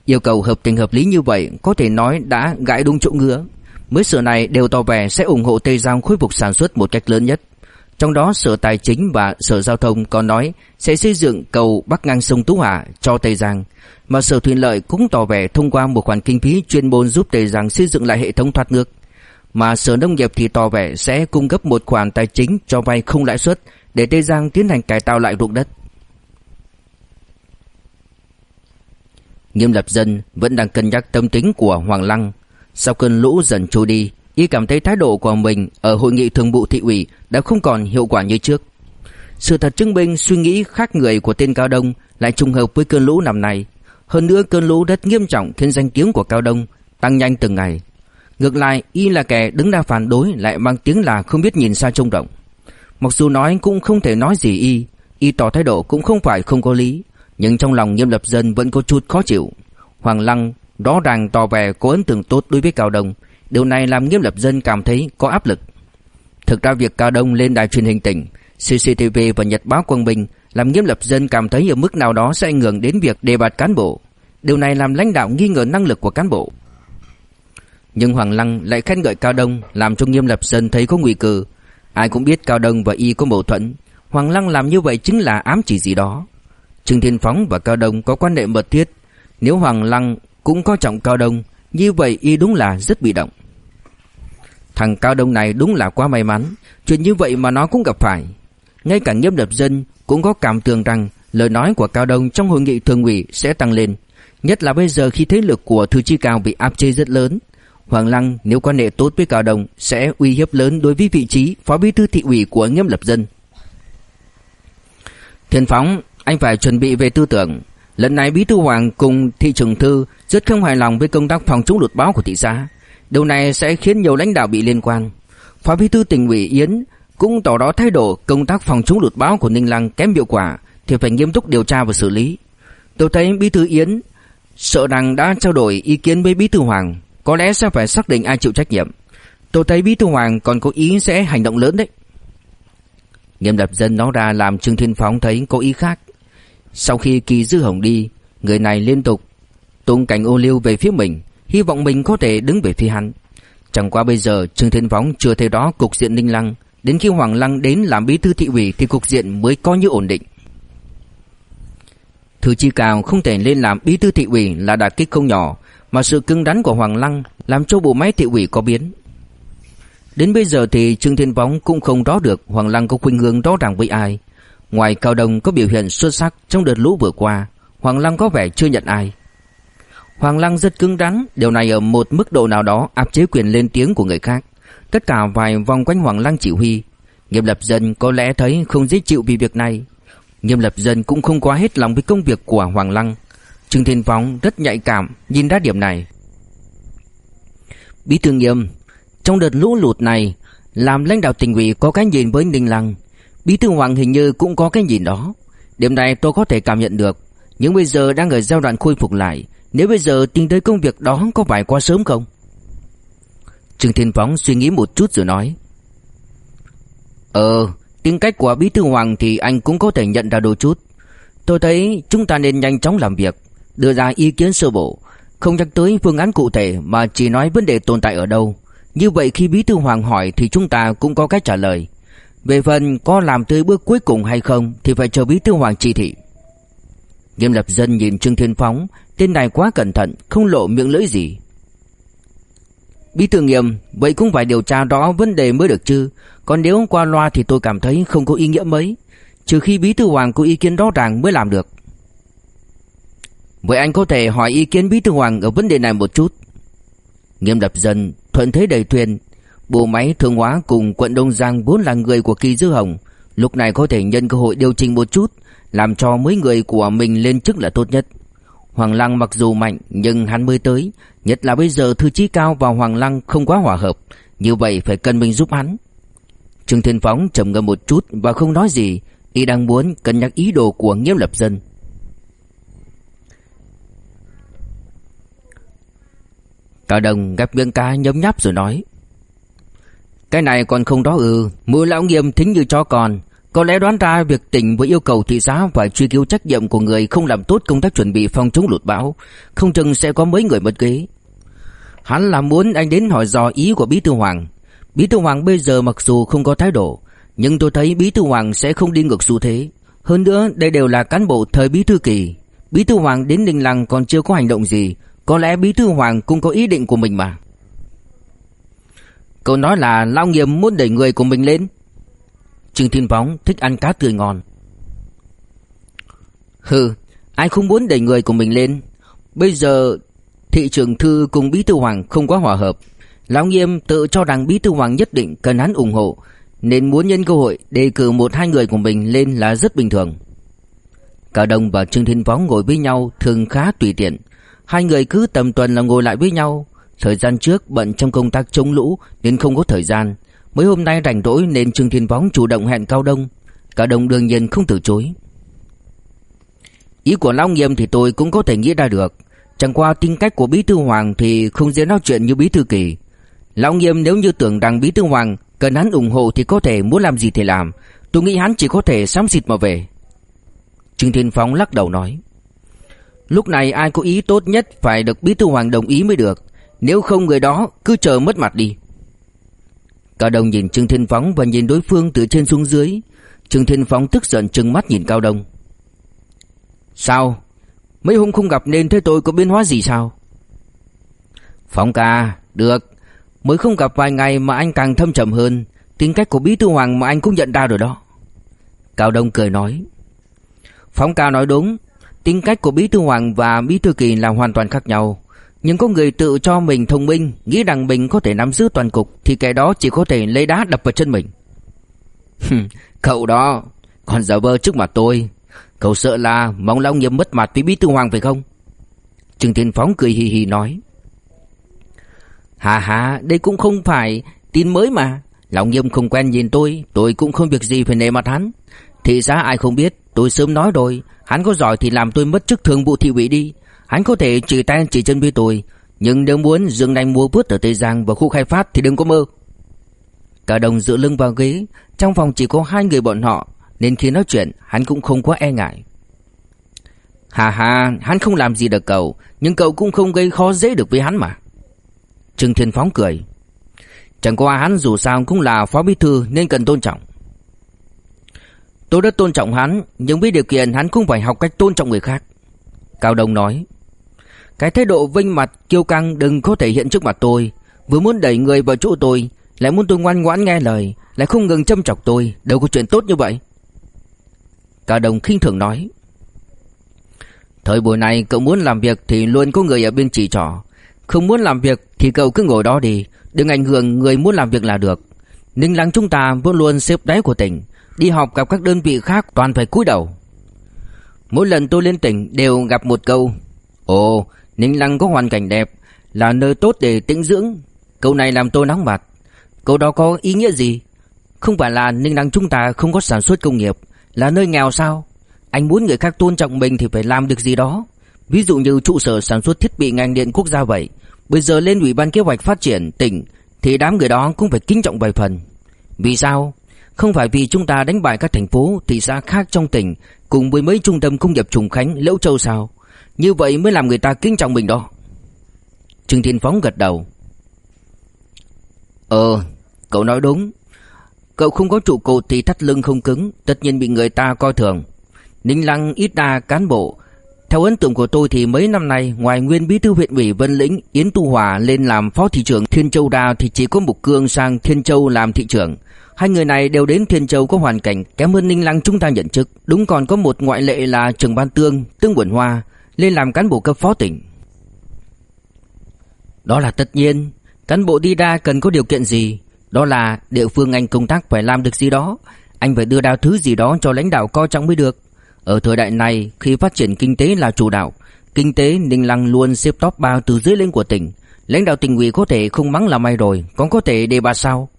Yêu cầu hợp tình hợp lý như vậy có thể nói đã gãi đúng chỗ ngứa. Mấy sửa này đều tỏ vẻ sẽ ủng hộ Tây Giang khôi phục sản xuất một cách lớn nhất. Trong đó Sở Tài chính và Sở Giao thông còn nói sẽ xây dựng cầu bắc ngang sông Tú Hà cho Tây Giang. Mà Sở Thủy Lợi cũng tỏ vẻ thông qua một khoản kinh phí chuyên môn giúp Tây Giang xây dựng lại hệ thống thoát nước. Mà Sở Nông nghiệp thì tỏ vẻ sẽ cung cấp một khoản tài chính cho vay không lãi suất để Tây Giang tiến hành cải tạo lại ruộng đất. Nghiêm Lập Dân vẫn đang cân nhắc tâm tính của Hoàng Lăng. Sau cơn lũ dần trôi đi, y cảm thấy thái độ của mình ở hội nghị thường vụ thị ủy đã không còn hiệu quả như trước. Sự thật chứng minh suy nghĩ khác người của tên Cao Đông lại trùng hợp với cơn lũ năm nay. Hơn nữa cơn lũ rất nghiêm trọng khiến danh tiếng của Cao Đông tăng nhanh từng ngày. Ngược lại, y là kẻ đứng ra phản đối lại mang tiếng là không biết nhìn xa trông rộng. Mặc dù nói cũng không thể nói gì y, y tỏ thái độ cũng không phải không có lý, nhưng trong lòng Nghiêm Lập Dân vẫn có chút khó chịu. Hoàng Lăng rõ ràng tỏ vẻ có ấn tượng tốt đối với Cao Đông, điều này làm Nghiêm Lập Dân cảm thấy có áp lực. Thực ra việc Cao Đông lên đài truyền hình tỉnh, CCTV và Nhật báo Quang Bình làm Nghiêm Lập Dân cảm thấy ở mức nào đó sẽ ảnh hưởng đến việc đề bạt cán bộ. Điều này làm lãnh đạo nghi ngờ năng lực của cán bộ. Nhưng Hoàng Lăng lại khen ngợi Cao Đông làm cho Nghiêm Lập Dân thấy có nguy cơ. Ai cũng biết Cao Đông và Y có mâu thuẫn. Hoàng Lăng làm như vậy chính là ám chỉ gì đó. Trương Thiên Phóng và Cao Đông có quan hệ mật thiết. Nếu Hoàng Lăng cũng có trọng Cao Đông, như vậy Y đúng là rất bị động. Thằng Cao Đông này đúng là quá may mắn, chuyện như vậy mà nó cũng gặp phải. Ngay cả Nghiêm Lập Dân cũng có cảm tưởng rằng lời nói của Cao Đông trong hội nghị thường ủy sẽ tăng lên. Nhất là bây giờ khi thế lực của Thư Chi Cao bị áp chế rất lớn, Hoàng Lăng nếu quan hệ tốt với Cao Đông sẽ uy hiếp lớn đối với vị trí phó bí thư thị ủy của Nghiêm Lập Dân. Thiên Phóng, anh phải chuẩn bị về tư tưởng. Lần này Bí thư Hoàng cùng thị trưởng thư rất không hài lòng với công tác phòng chống lụt bão của thị xã. Điều này sẽ khiến nhiều lãnh đạo bị liên quan. Phó bí thư tỉnh ủy Yến cũng tỏ rõ thái độ công tác phòng chống lụt bão của Ninh Lăng kém hiệu quả thì phải nghiêm túc điều tra và xử lý. Tôi thấy bí thư Yến sợ rằng đã trao đổi ý kiến với bí thư Hoàng, có lẽ sẽ phải xác định ai chịu trách nhiệm Tôi thấy Bí Thư Hoàng còn có ý sẽ hành động lớn đấy Nghiêm lập dân nói ra làm Trương Thiên Phóng thấy có ý khác sau khi Kỳ Dư Hồng đi, Người này liên tục tung cảnh ô liu về phía mình, Hy vọng mình có thể đứng về phía hắn Chẳng qua bây giờ, Trương Thiên Phóng chưa thấy đó cục diện Ninh Lăng Đến khi Hoàng Lăng đến làm bí thư thị ủy Thì cục diện mới có như ổn định Thư chi cao không thể lên làm bí thư thị ủy là đả kích không nhỏ, mà sự cứng rắn của Hoàng Lăng làm cho bộ máy thị ủy có biến. Đến bây giờ thì Trương Thiên Võng cũng không rõ được Hoàng Lăng có khuynh hướng rõ ràng với ai. Ngoài Cao Đông có biểu hiện xuất sắc trong đợt lũ vừa qua, Hoàng Lăng có vẻ chưa nhận ai. Hoàng Lăng rất cứng rắn, điều này ở một mức độ nào đó áp chế quyền lên tiếng của người khác. Tất cả vài vòng quanh Hoàng Lăng chỉ huy. Nghiêm lập dân có lẽ thấy không dễ chịu vì việc này. Nghiêm lập dân cũng không quá hết lòng với công việc của Hoàng Lăng. Trương Thiên Phong rất nhạy cảm nhìn ra điểm này. Bí thư Nghiêm, trong đợt lũ lụt này, làm lãnh đạo tỉnh ủy có cái nhìn với Ninh Lăng, Bí thư Hoàng hình như cũng có cái nhìn đó. Điểm này tôi có thể cảm nhận được, nhưng bây giờ đang ở giai đoạn khôi phục lại, nếu bây giờ tính tới công việc đó có phải quá sớm không? Trương Thiên Phóng suy nghĩ một chút rồi nói. Ờ, tính cách của Bí thư Hoàng thì anh cũng có thể nhận ra đôi chút. Tôi thấy chúng ta nên nhanh chóng làm việc đưa ra ý kiến sơ bộ, không nhắc tới phương án cụ thể mà chỉ nói vấn đề tồn tại ở đâu. Như vậy khi Bí thư Hoàng hỏi thì chúng ta cũng có cách trả lời. Về phần có làm tới bước cuối cùng hay không thì phải chờ Bí thư Hoàng chỉ thị. Nghiêm lập dân nhìn Trương Thiên Phóng, tên này quá cẩn thận, không lộ miệng lưỡi gì. Bí thư Nghiêm, vậy cũng phải điều tra rõ vấn đề mới được chứ, còn nếu qua loa thì tôi cảm thấy không có ý nghĩa mấy, trừ khi Bí thư Hoàng có ý kiến rõ ràng mới làm được. Vậy anh có thể hỏi ý kiến Bí thư Hoàng ở vấn đề này một chút. Nghiêm lập dân, thuận thế đầy thuyền. Bộ máy thương hóa cùng quận Đông Giang vốn là người của Kỳ Dư Hồng. Lúc này có thể nhân cơ hội điều chỉnh một chút, làm cho mấy người của mình lên chức là tốt nhất. Hoàng Lăng mặc dù mạnh nhưng hắn mới tới, nhất là bây giờ thư chí cao và Hoàng Lăng không quá hòa hợp, như vậy phải cần mình giúp hắn. Trương Thiên Phóng trầm ngâm một chút và không nói gì, y đang muốn cân nhắc ý đồ của Nghiêm Lập Dân. Cao Đồng gặp miếng cá nhấm nháp rồi nói cái này còn không đó ư, Mưa lão nghiêm thính như chó con. Có lẽ đoán ra việc tỉnh với yêu cầu thị xã Phải truy cứu trách nhiệm của người không làm tốt công tác chuẩn bị phòng chống lụt bão. Không chừng sẽ có mấy người mất ghế. Hắn là muốn anh đến hỏi dò ý của Bí Thư Hoàng. Bí Thư Hoàng bây giờ mặc dù không có thái độ, Nhưng tôi thấy Bí Thư Hoàng sẽ không đi ngược xu thế. Hơn nữa, đây đều là cán bộ thời Bí Thư Kỳ. Bí Thư Hoàng đến Ninh Lăng còn chưa có hành động gì. Có lẽ Bí Thư Hoàng cũng có ý định của mình mà. Cậu nói là Lao Nghiêm muốn đẩy người của mình lên. Trương Thiên Phóng thích ăn cá tươi ngon. Hừ, Ai không muốn đẩy người của mình lên? Bây giờ, thị trưởng thư cùng Bí Thư Hoàng không quá hòa hợp. Lão Nghiêm tự cho rằng Bí Thư Hoàng nhất định cần hắn ủng hộ, Nên muốn nhân cơ hội đề cử một hai người của mình lên là rất bình thường. Cả đồng và Trương Thiên Phóng ngồi với nhau thường khá tùy tiện. Hai người cứ tầm tuần là ngồi lại với nhau Thời gian trước bận trong công tác chống lũ nên không có thời gian. Mới hôm nay rảnh rỗi nên Trương Thiên Phóng chủ động hẹn Cao Đông. Cả Đông đương nhiên không từ chối. Ý của long Nghiêm thì tôi cũng có thể nghĩ ra được. Chẳng qua tính cách của Bí Thư Hoàng thì không dễ nói chuyện như Bí Thư Kỳ. Long Nghiêm nếu như tưởng rằng Bí Thư Hoàng cần hắn ủng hộ thì có thể muốn làm gì thì làm. Tôi nghĩ hắn chỉ có thể xám xịt mà về. Trương Thiên Phóng lắc đầu nói. Lúc này ai có ý tốt nhất phải được Bí Thư Hoàng đồng ý mới được. Nếu không người đó, cứ chờ mất mặt đi. Cao Đông nhìn Trương Thiên Phóng và nhìn đối phương từ trên xuống dưới. Trương Thiên Phóng tức giận trừng mắt nhìn Cao Đông. Sao? Mấy hôm không gặp nên thấy tôi có biến hóa gì sao? Phóng ca, Được. Mới không gặp vài ngày mà anh càng thâm trầm hơn. Tính cách của Bí Thư Hoàng mà anh cũng nhận ra rồi đó. Cao Đông cười nói. Phóng ca nói đúng. Tính cách của Bí Thư Hoàng và Bí Thư Kỳ là hoàn toàn khác nhau. Nhưng có người tự cho mình thông minh, Nghĩ rằng mình có thể nắm giữ toàn cục, Thì kẻ đó chỉ có thể lấy đá đập vào chân mình. Cậu đó, Còn giả vơ trước mặt tôi. Cậu sợ là mong lão nghiêm mất mặt với Bí Thư Hoàng phải không? Trương Thiên Phóng cười hì hì nói. Hà hà, đây cũng không phải tin mới mà. Lão nghiêm không quen nhìn tôi Tôi cũng không việc gì phải nề mặt hắn. Thì ra ai không biết, Tôi sớm nói rồi, Hắn có giỏi thì làm tôi mất chức thường vụ thị ủy đi. Hắn có thể chỉ tay chỉ chân với tôi, Nhưng nếu muốn dừng đánh mua bút ở Tây Giang và khu khai phát thì đừng có mơ. Cả đồng dựa lưng vào ghế, Trong phòng chỉ có hai người bọn họ, Nên khi nói chuyện, hắn cũng không quá e ngại. Hà hà, hắn không làm gì được cậu, Nhưng cậu cũng không gây khó dễ được với hắn mà. Trương Thiên Phóng cười. Chẳng qua hắn dù sao cũng là phó bí thư Nên cần tôn trọng. Tôi rất tôn trọng hắn, Nhưng với điều kiện hắn cũng phải học cách tôn trọng người khác. Cao Đông nói. Cái thái độ vinh mặt kiêu căng đừng có thể hiện trước mặt tôi. Vừa muốn đẩy người vào chỗ tôi Lại muốn tôi ngoan ngoãn nghe lời Lại không ngừng châm chọc tôi. Đâu có chuyện tốt như vậy. Cả đồng khinh thường nói. Thời buổi này cậu muốn làm việc Thì luôn có người ở bên chỉ trỏ. Không muốn làm việc thì cậu cứ ngồi đó đi. Đừng ảnh hưởng người muốn làm việc là được. Ninh Lăng chúng ta vẫn luôn xếp đáy của tỉnh. Đi học gặp các đơn vị khác toàn phải cúi đầu. Mỗi lần tôi lên tỉnh đều gặp một câu Ồ, Ninh Lăng có hoàn cảnh đẹp Là nơi tốt để tĩnh dưỡng. Câu này làm tôi nóng mặt. Câu đó có ý nghĩa gì? Không phải là Ninh Lăng chúng ta không có sản xuất công nghiệp Là nơi nghèo sao? Anh muốn người khác tôn trọng mình thì phải làm được gì đó. Ví dụ như trụ sở sản xuất thiết bị ngành điện quốc gia vậy. Bây giờ lên ủy ban kế hoạch phát triển tỉnh Thì đám người đó cũng phải kính trọng vài phần. Vì sao? Không phải vì chúng ta đánh bại các thành phố, thị xã khác trong tỉnh cùng với mấy trung tâm công nghiệp Trùng Khánh, Lẫu Châu sao? Như vậy mới làm người ta kính trọng mình đó. Trương Thiên Phóng gật đầu. Ờ, cậu nói đúng. Cậu không có trụ cột thì thắt lưng không cứng, tất nhiên bị người ta coi thường. Ninh Lăng ít đa cán bộ. Theo ấn tượng của tôi thì mấy năm nay ngoài nguyên bí thư huyện ủy Vân Lĩnh Yến Tu Hòa lên làm phó thị trưởng Thiên Châu đào thì chỉ có Mục Cương sang Thiên Châu làm thị trưởng. Hai người này đều đến Thiên Châu có hoàn cảnh kém hơn Ninh Lăng chúng ta nhận chức. Đúng còn có một ngoại lệ là Trường Ban Tương, Tương Quẩn Hoa, lên làm cán bộ cấp phó tỉnh. Đó là tất nhiên, cán bộ đi ra cần có điều kiện gì? Đó là địa phương anh công tác phải làm được gì đó, anh phải đưa ra thứ gì đó cho lãnh đạo coi trọng mới được. Ở thời đại này, khi phát triển kinh tế là chủ đạo, kinh tế Ninh Lăng luôn xếp top 3 từ dưới lên của tỉnh. Lãnh đạo tỉnh ủy có thể không mắng là may rồi, còn có thể đề bà sao?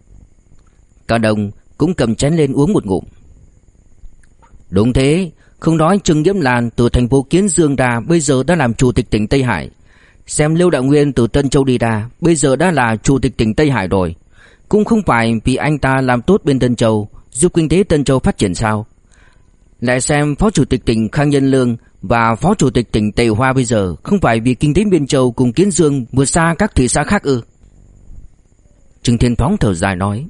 Cả đồng cũng cầm chén lên uống một ngụm. Đúng thế, không nói Trương Nhiễm Lan từ thành phố Kiến Dương ra bây giờ đã làm chủ tịch tỉnh Tây Hải. Xem Lưu Đạo Nguyên từ Tân Châu đi ra bây giờ đã là chủ tịch tỉnh Tây Hải rồi. Cũng không phải vì anh ta làm tốt bên Tân Châu giúp kinh tế Tân Châu phát triển sao. Lại xem Phó Chủ tịch tỉnh Khang Nhân Lương và Phó Chủ tịch tỉnh Tây Hoa bây giờ không phải vì kinh tế Biên Châu cùng Kiến Dương vượt xa các thị xã khác ư. Trương Thiên Phóng thở dài nói.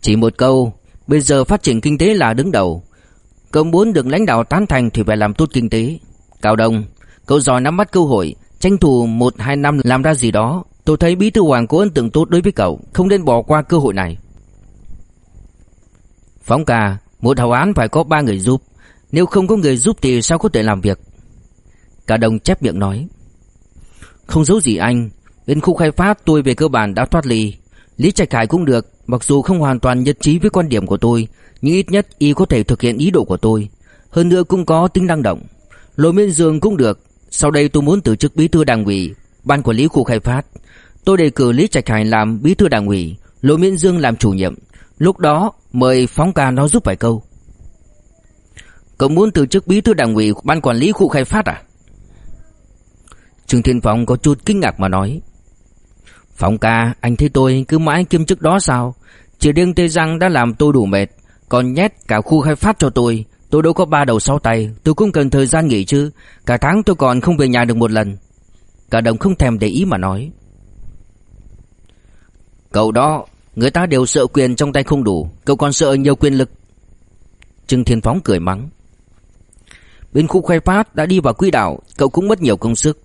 Chỉ một câu, Bây giờ phát triển kinh tế là đứng đầu Cậu muốn được lãnh đạo tán thành thì phải làm tốt kinh tế. Cao Đông, Cậu giỏi nắm bắt cơ hội, Tranh thủ 1-2 năm làm ra gì đó. Tôi thấy Bí Thư Hoàng có ấn tượng tốt đối với cậu, Không nên bỏ qua cơ hội này. Phóng ca, Một hào án phải có ba người giúp. Nếu không có người giúp thì sao có thể làm việc? Cao đồng chép miệng nói. Không giấu gì anh Bên khu khai phát tôi về cơ bản đã thoát ly. Lý Trạch Hải cũng được Mặc dù không hoàn toàn nhất trí với quan điểm của tôi Nhưng ít nhất y có thể thực hiện ý đồ của tôi. Hơn nữa cũng có tính năng động. Lôi Miên Dương cũng được. Sau đây tôi muốn từ chức bí thư đảng ủy Ban quản lý khu khai phát. Tôi đề cử Lý Trạch Hải làm bí thư đảng ủy Lôi Miên Dương làm chủ nhiệm. Lúc đó mời phóng ca nó giúp vài câu. Cậu muốn từ chức bí thư đảng ủy Ban quản lý khu khai phát à? Trương Thiên Phong có chút kinh ngạc mà nói. Phóng ca, anh thấy tôi cứ mãi kiêm chức đó sao? Chỉ riêng Tây răng đã làm tôi đủ mệt, còn nhét cả khu khai phát cho tôi. Tôi đâu có ba đầu sáu tay, tôi cũng cần thời gian nghỉ chứ. Cả tháng tôi còn không về nhà được một lần. Cả đồng không thèm để ý mà nói. Cậu đó, người ta đều sợ quyền trong tay không đủ, cậu còn sợ nhiều quyền lực. Trương Thiên Phóng cười mắng. Bên khu khai phát đã đi vào quỹ đạo, cậu cũng mất nhiều công sức.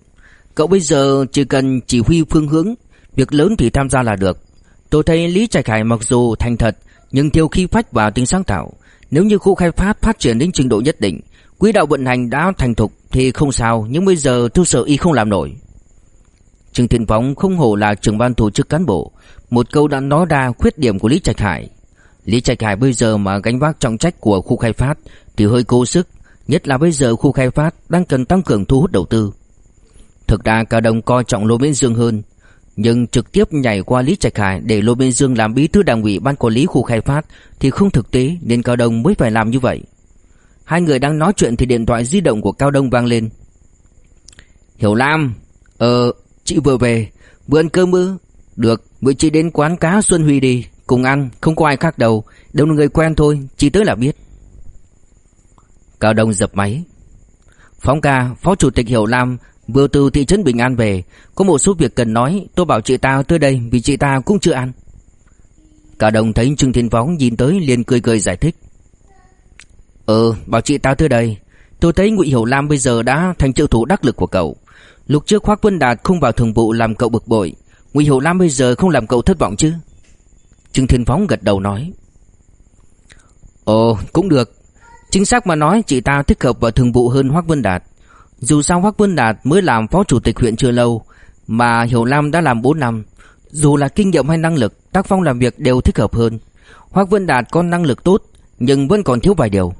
Cậu bây giờ chỉ cần chỉ huy phương hướng, Việc lớn thì tham gia là được Tôi thấy Lý Trạch Hải mặc dù thành thật, Nhưng thiếu khí phách và tính sáng tạo. Nếu như khu khai phát phát triển đến trình độ nhất định, Quỹ đạo vận hành đã thành thục Thì không sao, Nhưng bây giờ thu sở y không làm nổi. Trương Thiên Phóng không hổ là trưởng ban tổ chức cán bộ. Một câu đã nói ra khuyết điểm của Lý Trạch Hải. Lý Trạch Hải bây giờ mà gánh vác trọng trách của khu khai phát Thì hơi cố sức, Nhất là bây giờ khu khai phát đang cần tăng cường thu hút đầu tư. Thực ra cả đồng coi trọng Lô Miễn Dương hơn nhưng trực tiếp nhảy qua Lý Trạch Hải để Lô Biên Dương làm bí thư đảng ủy ban quản lý khu khai phát thì không thực tế nên Cao Đông mới phải làm như vậy. Hai người đang nói chuyện thì điện thoại di động của Cao Đông vang lên. Hiểu Lam, ờ, chị vừa về, vừa ăn cơm ư? Được, bữa chị đến quán cá Xuân Huy đi, cùng ăn, không có ai khác đâu, đều là người quen thôi, chị tới là biết. Cao Đông dập máy. Phóng ca, Phó Chủ tịch Hiểu Lam Vừa từ thị trấn Bình An về, Có một số việc cần nói, Tôi bảo chị ta tới đây vì chị ta cũng chưa ăn. Cả đồng thấy Trương Thiên Phóng nhìn tới liền cười cười giải thích. Ừ bảo chị ta tới đây. Tôi thấy Ngụy Hiểu Lam bây giờ đã thành trợ thủ đắc lực của cậu. Lúc trước Khoác Vân Đạt không vào thường vụ làm cậu bực bội, Ngụy Hiểu Lam bây giờ không làm cậu thất vọng chứ? Trương Thiên Phóng gật đầu nói. Ồ, cũng được. Chính xác mà nói, chị ta thích hợp vào thường vụ hơn Hoác Vân Đạt dù sao Hoắc Vân Đạt mới làm phó chủ tịch huyện chưa lâu, Mà Hiểu Lam đã làm 4 năm. Dù là kinh nghiệm hay năng lực, Tác phong làm việc đều thích hợp hơn. Hoắc Vân Đạt có năng lực tốt, Nhưng vẫn còn thiếu vài điều.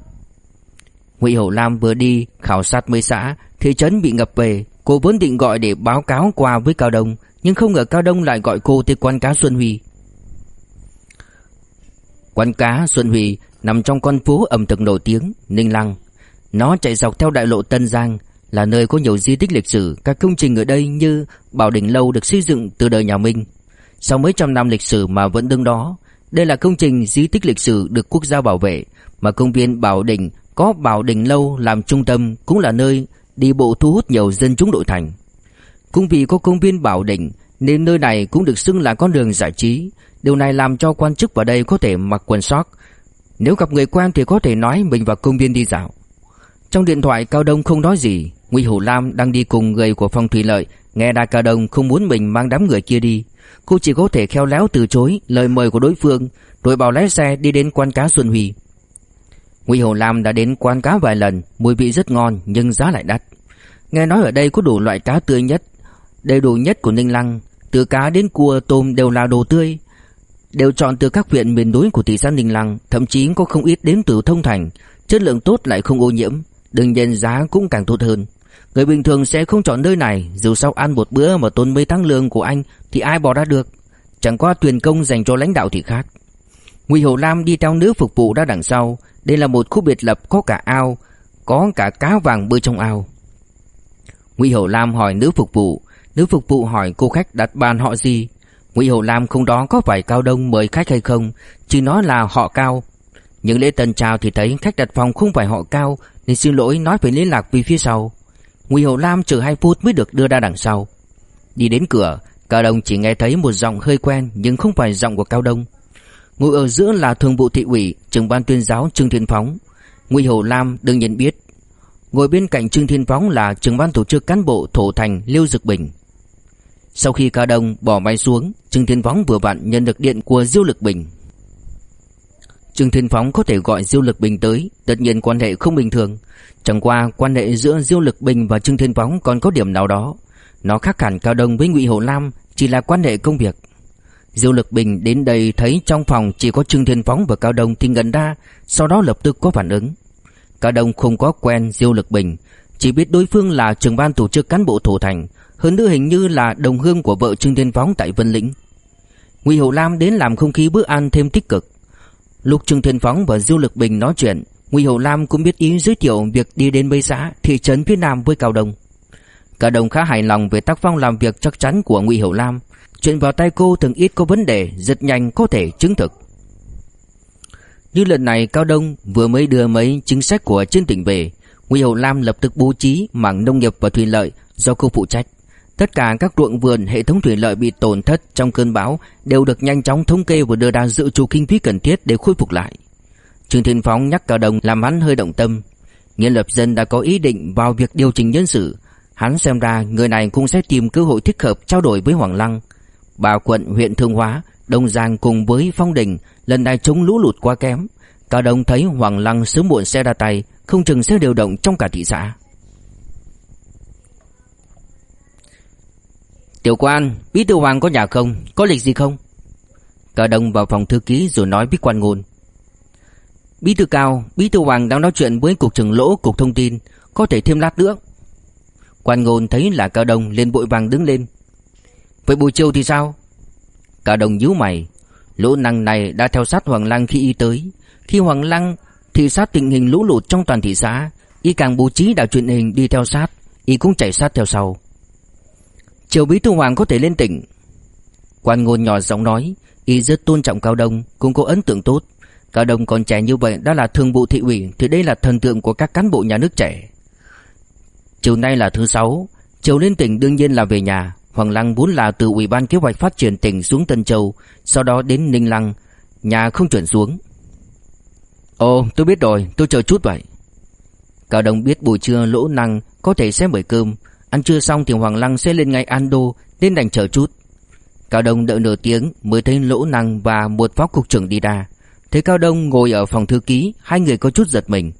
Ngụy Hiểu Lam vừa đi khảo sát mấy xã, Thị trấn bị ngập về. Cô vốn định gọi để báo cáo qua với Cao Đông, Nhưng không ngờ Cao Đông lại gọi cô tới quán cá Xuân Huy. Quán cá Xuân Huy nằm trong con phố ẩm thực nổi tiếng, Ninh Lăng. Nó chạy dọc theo đại lộ Tân Giang là nơi có nhiều di tích lịch sử, các công trình ở đây như Bảo Đình Lâu được xây dựng từ đời nhà Minh. Sau mấy trăm năm lịch sử mà vẫn đứng đó, đây là công trình di tích lịch sử được quốc gia bảo vệ, mà công viên Bảo Đình có Bảo Đình Lâu làm trung tâm cũng là nơi đi bộ thu hút nhiều dân chúng nội thành. Cũng vì có công viên Bảo Đình nên nơi này cũng được xưng là con đường giải trí, điều này làm cho quan chức vào đây có thể mặc quần sóc. Nếu gặp người quen thì có thể nói mình vào công viên đi dạo. Trong điện thoại Cao Đông không nói gì Nguy Hữu Lam đang đi cùng người của phòng thủy lợi, Nghe Đa Ca Đông không muốn mình mang đám người kia đi. Cô chỉ có thể khéo léo từ chối lời mời của đối phương Rồi bảo lái xe đi đến quán cá Xuân Huy. Nguy Hữu Lam đã đến quán cá vài lần, Mùi vị rất ngon nhưng giá lại đắt. Nghe nói ở đây có đủ loại cá tươi nhất, Đầy đủ nhất của Ninh Lăng, Từ cá đến cua, tôm đều là đồ tươi, Đều chọn từ các huyện miền núi của thị xã Ninh Lăng, Thậm chí có không ít đến từ Thông Thành, Chất lượng tốt lại không ô nhiễm, Đương nhiên giá cũng càng tốt hơn. Người bình thường sẽ không chọn nơi này, Dù sao ăn một bữa mà tốn mấy tháng lương của anh Thì ai bỏ ra được. Chẳng qua tuyển công dành cho lãnh đạo thì khác. Ngụy Hậu Lam đi theo nữ phục vụ ra đằng sau. Đây là một khu biệt lập có cả ao, Có cả cá vàng bơi trong ao. Ngụy Hậu Lam hỏi nữ phục vụ. Nữ phục vụ hỏi cô khách đặt bàn họ gì. Ngụy Hậu Lam không đó có phải Cao Đông mời khách hay không, Chỉ nói là họ Cao. Nhưng lễ tân chào thì thấy khách đặt phòng không phải họ Cao, Nên xin lỗi nói phải liên lạc vì phía sau. Ngụy Hậu Lam chờ 2 phút mới được đưa ra đằng sau. Đi đến cửa, Cao Đông chỉ nghe thấy một giọng hơi quen nhưng không phải giọng của Cao Đông. Ngồi ở giữa là thường vụ thị ủy, trưởng ban tuyên giáo Trương Thiên Phóng. Ngụy Hậu Lam đương nhiên biết. Ngồi bên cạnh Trương Thiên Phóng là trưởng ban tổ chức cán bộ thổ thành Liêu Dực Bình. Sau khi Cao Đông bỏ máy xuống, Trương Thiên Phóng vừa vặn nhận được điện của Diêu Lực Bình. Trương Thiên Phóng có thể gọi Diêu Lực Bình tới, tất nhiên quan hệ không bình thường. Chẳng qua quan hệ giữa Diêu Lực Bình và Trương Thiên Phóng còn có điểm nào đó. Nó khác hẳn Cao Đông với Ngụy Hổ Lam, chỉ là quan hệ công việc. Diêu Lực Bình đến đây thấy trong phòng chỉ có Trương Thiên Phóng và Cao Đông thì ngẩn ra, sau đó lập tức có phản ứng. Cao Đông không có quen Diêu Lực Bình, chỉ biết đối phương là trưởng ban tổ chức cán bộ Thủ thành, hơn nữa hình như là đồng hương của vợ Trương Thiên Phóng tại Vân Lĩnh. Ngụy Hậu Lam đến làm không khí bữa ăn thêm tích cực. Lúc Trương Thiên Phóng và Diêu Lực Bình nói chuyện, Ngụy Hậu Lam cũng biết ý giới thiệu việc đi đến mấy xã thị trấn phía Nam với Cao Đông. Cao Đông khá hài lòng về tác phong làm việc chắc chắn của Ngụy Hậu Lam, chuyện vào tay cô thường ít có vấn đề, rất nhanh có thể chứng thực. Như lần này Cao Đông vừa mới đưa mấy chính sách của trên tỉnh về, Ngụy Hậu Lam lập tức bố trí mảng nông nghiệp và thủy lợi do cô phụ trách. Tất cả các ruộng vườn hệ thống thủy lợi bị tổn thất trong cơn bão đều được nhanh chóng thống kê và đưa ra dự trù kinh phí cần thiết để khôi phục lại. Trương Thiên Phóng nhắc Cao đồng làm hắn hơi động tâm. Nghiên lập dân đã có ý định vào việc điều chỉnh nhân sự. Hắn xem ra người này cũng sẽ tìm cơ hội thích hợp trao đổi với Hoàng Lăng. Bà quận huyện Thương Hóa, Đông Giang cùng với Phong Đình lần này chống lũ lụt quá kém. Cao đồng thấy Hoàng Lăng sớm muộn sẽ ra tay, không chừng sẽ điều động trong cả thị xã. Tiểu quan, Bí thư Hoàng có nhà không? Có lịch gì không? Cao Đông vào phòng thư ký rồi nói với quan ngôn. Bí thư Cao, Bí thư Hoàng đang nói chuyện với cục trưởng lỗ cục thông tin, có thể thêm lát nữa. Quan ngôn thấy là Cao Đông liền bội vàng đứng lên. Vậy buổi chiều thì sao? Cao Đông nhíu mày, lỗ năng này đã theo sát Hoàng Lăng khi y tới. Khi Hoàng Lăng thị sát tình hình lũ lụt trong toàn thị xã, y càng bố trí đạo truyền hình đi theo sát, y cũng chạy sát theo sau. Triều Bí Thư Hoàng có thể lên tỉnh. Quan ngôn nhỏ giọng nói, y rất tôn trọng Cao Đông, cũng có ấn tượng tốt. Cao Đông còn trẻ như vậy đã là thường vụ thị ủy thì đây là thần tượng của các cán bộ nhà nước trẻ. Chiều nay là thứ sáu, chiều lên tỉnh đương nhiên là về nhà. Hoàng Lăng vốn là từ Ủy ban Kế hoạch Phát triển tỉnh xuống Tân Châu, sau đó đến Ninh Lăng, nhà không chuyển xuống. Ồ, tôi biết rồi, tôi chờ chút vậy. Cao Đông biết buổi trưa lỗ năng có thể sẽ mời cơm, Ăn trưa xong thì Hoàng Lăng sẽ lên ngay Ando Nên đành chờ chút. Cao Đông đợi nửa tiếng mới thấy Lỗ Năng và một phó cục trưởng đi ra. Thấy Cao Đông ngồi ở phòng thư ký, Hai người có chút giật mình.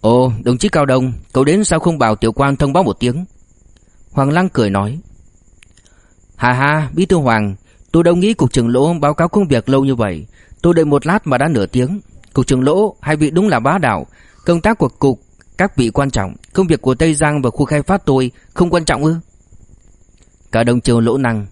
Ồ, đồng chí Cao Đông, Cậu đến sao không bảo tiểu quan thông báo một tiếng? Hoàng Lăng cười nói. Hà hà bí thư Hoàng, Tôi đâu nghĩ cục trưởng Lỗ báo cáo công việc lâu như vậy. Tôi đợi một lát mà đã nửa tiếng. Cục trưởng Lỗ, hai vị đúng là bá đạo. Công tác của cục các vị quan trọng, Công việc của Tây Giang và khu khai phát tôi Không quan trọng ư? Cả đồng trường lỗ năng.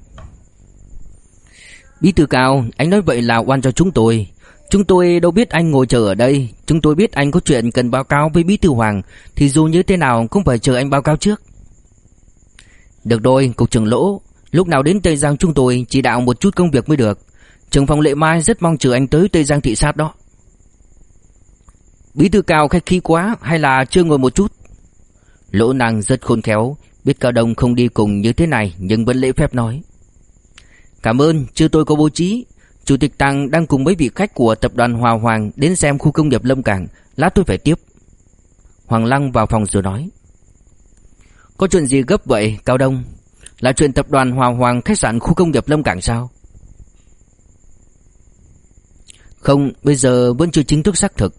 Bí thư cao, Anh nói vậy là oan cho chúng tôi. Chúng tôi đâu biết anh ngồi chờ ở đây. Chúng tôi biết anh có chuyện cần báo cáo với Bí thư Hoàng, Thì dù như thế nào cũng phải chờ anh báo cáo trước. Được rồi, Cục trưởng lỗ. Lúc nào đến Tây Giang chúng tôi chỉ đạo một chút công việc mới được. Trường phòng lệ mai rất mong chờ anh tới Tây Giang thị sát đó. Bí thư cao khách khí quá hay là chưa ngồi một chút? Lỗ năng rất khôn khéo, Biết cao đông không đi cùng như thế này Nhưng vẫn lễ phép nói. Cảm ơn, chưa tôi có bố trí. Chủ tịch Tăng đang cùng mấy vị khách của tập đoàn Hòa Hoàng Đến xem khu công nghiệp Lâm Cảng. Lát tôi phải tiếp. Hoàng Lăng vào phòng rồi nói. Có chuyện gì gấp vậy, Cao Đông? Là chuyện tập đoàn Hòa Hoàng khách sạn khu công nghiệp Lâm Cảng sao? Không, bây giờ vẫn chưa chính thức xác thực.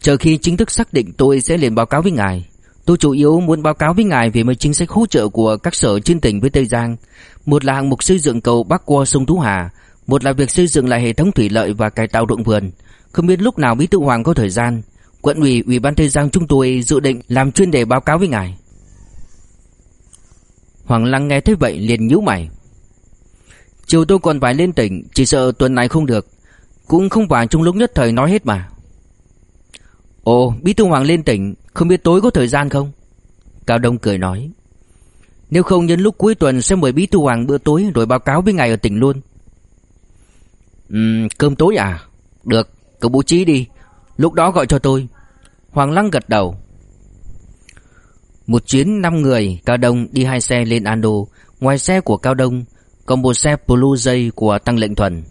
Chờ khi chính thức xác định tôi sẽ liền báo cáo với ngài. Tôi chủ yếu muốn báo cáo với ngài về mấy chính sách hỗ trợ của các sở trên tỉnh với Tây Giang. Một là hạng mục xây dựng cầu bắc qua sông Tú Hà, Một là việc xây dựng lại hệ thống thủy lợi và cải tạo ruộng vườn. Không biết lúc nào Bí Tự Hoàng có thời gian, Quận ủy Ủy ban Tây Giang chúng tôi dự định làm chuyên đề báo cáo với ngài. Hoàng Lăng nghe thấy vậy liền nhíu mày. Chiều tôi còn phải lên tỉnh, Chỉ sợ tuần này không được. Cũng không phải trong lúc nhất thời nói hết mà. Ồ, Bí thư Hoàng lên tỉnh, Không biết tối có thời gian không? Cao Đông cười nói. Nếu không, nhân lúc cuối tuần sẽ mời Bí thư Hoàng bữa tối Rồi báo cáo với ngài ở tỉnh luôn. Ừm, Cơm tối à? Được, cậu bố trí đi. Lúc đó gọi cho tôi. Hoàng Lăng gật đầu. Một chuyến 5 người, Cao Đông đi hai xe lên Ando. Ngoài xe của Cao Đông, Còn một xe Blue Jay của Tăng Lệnh Thuần.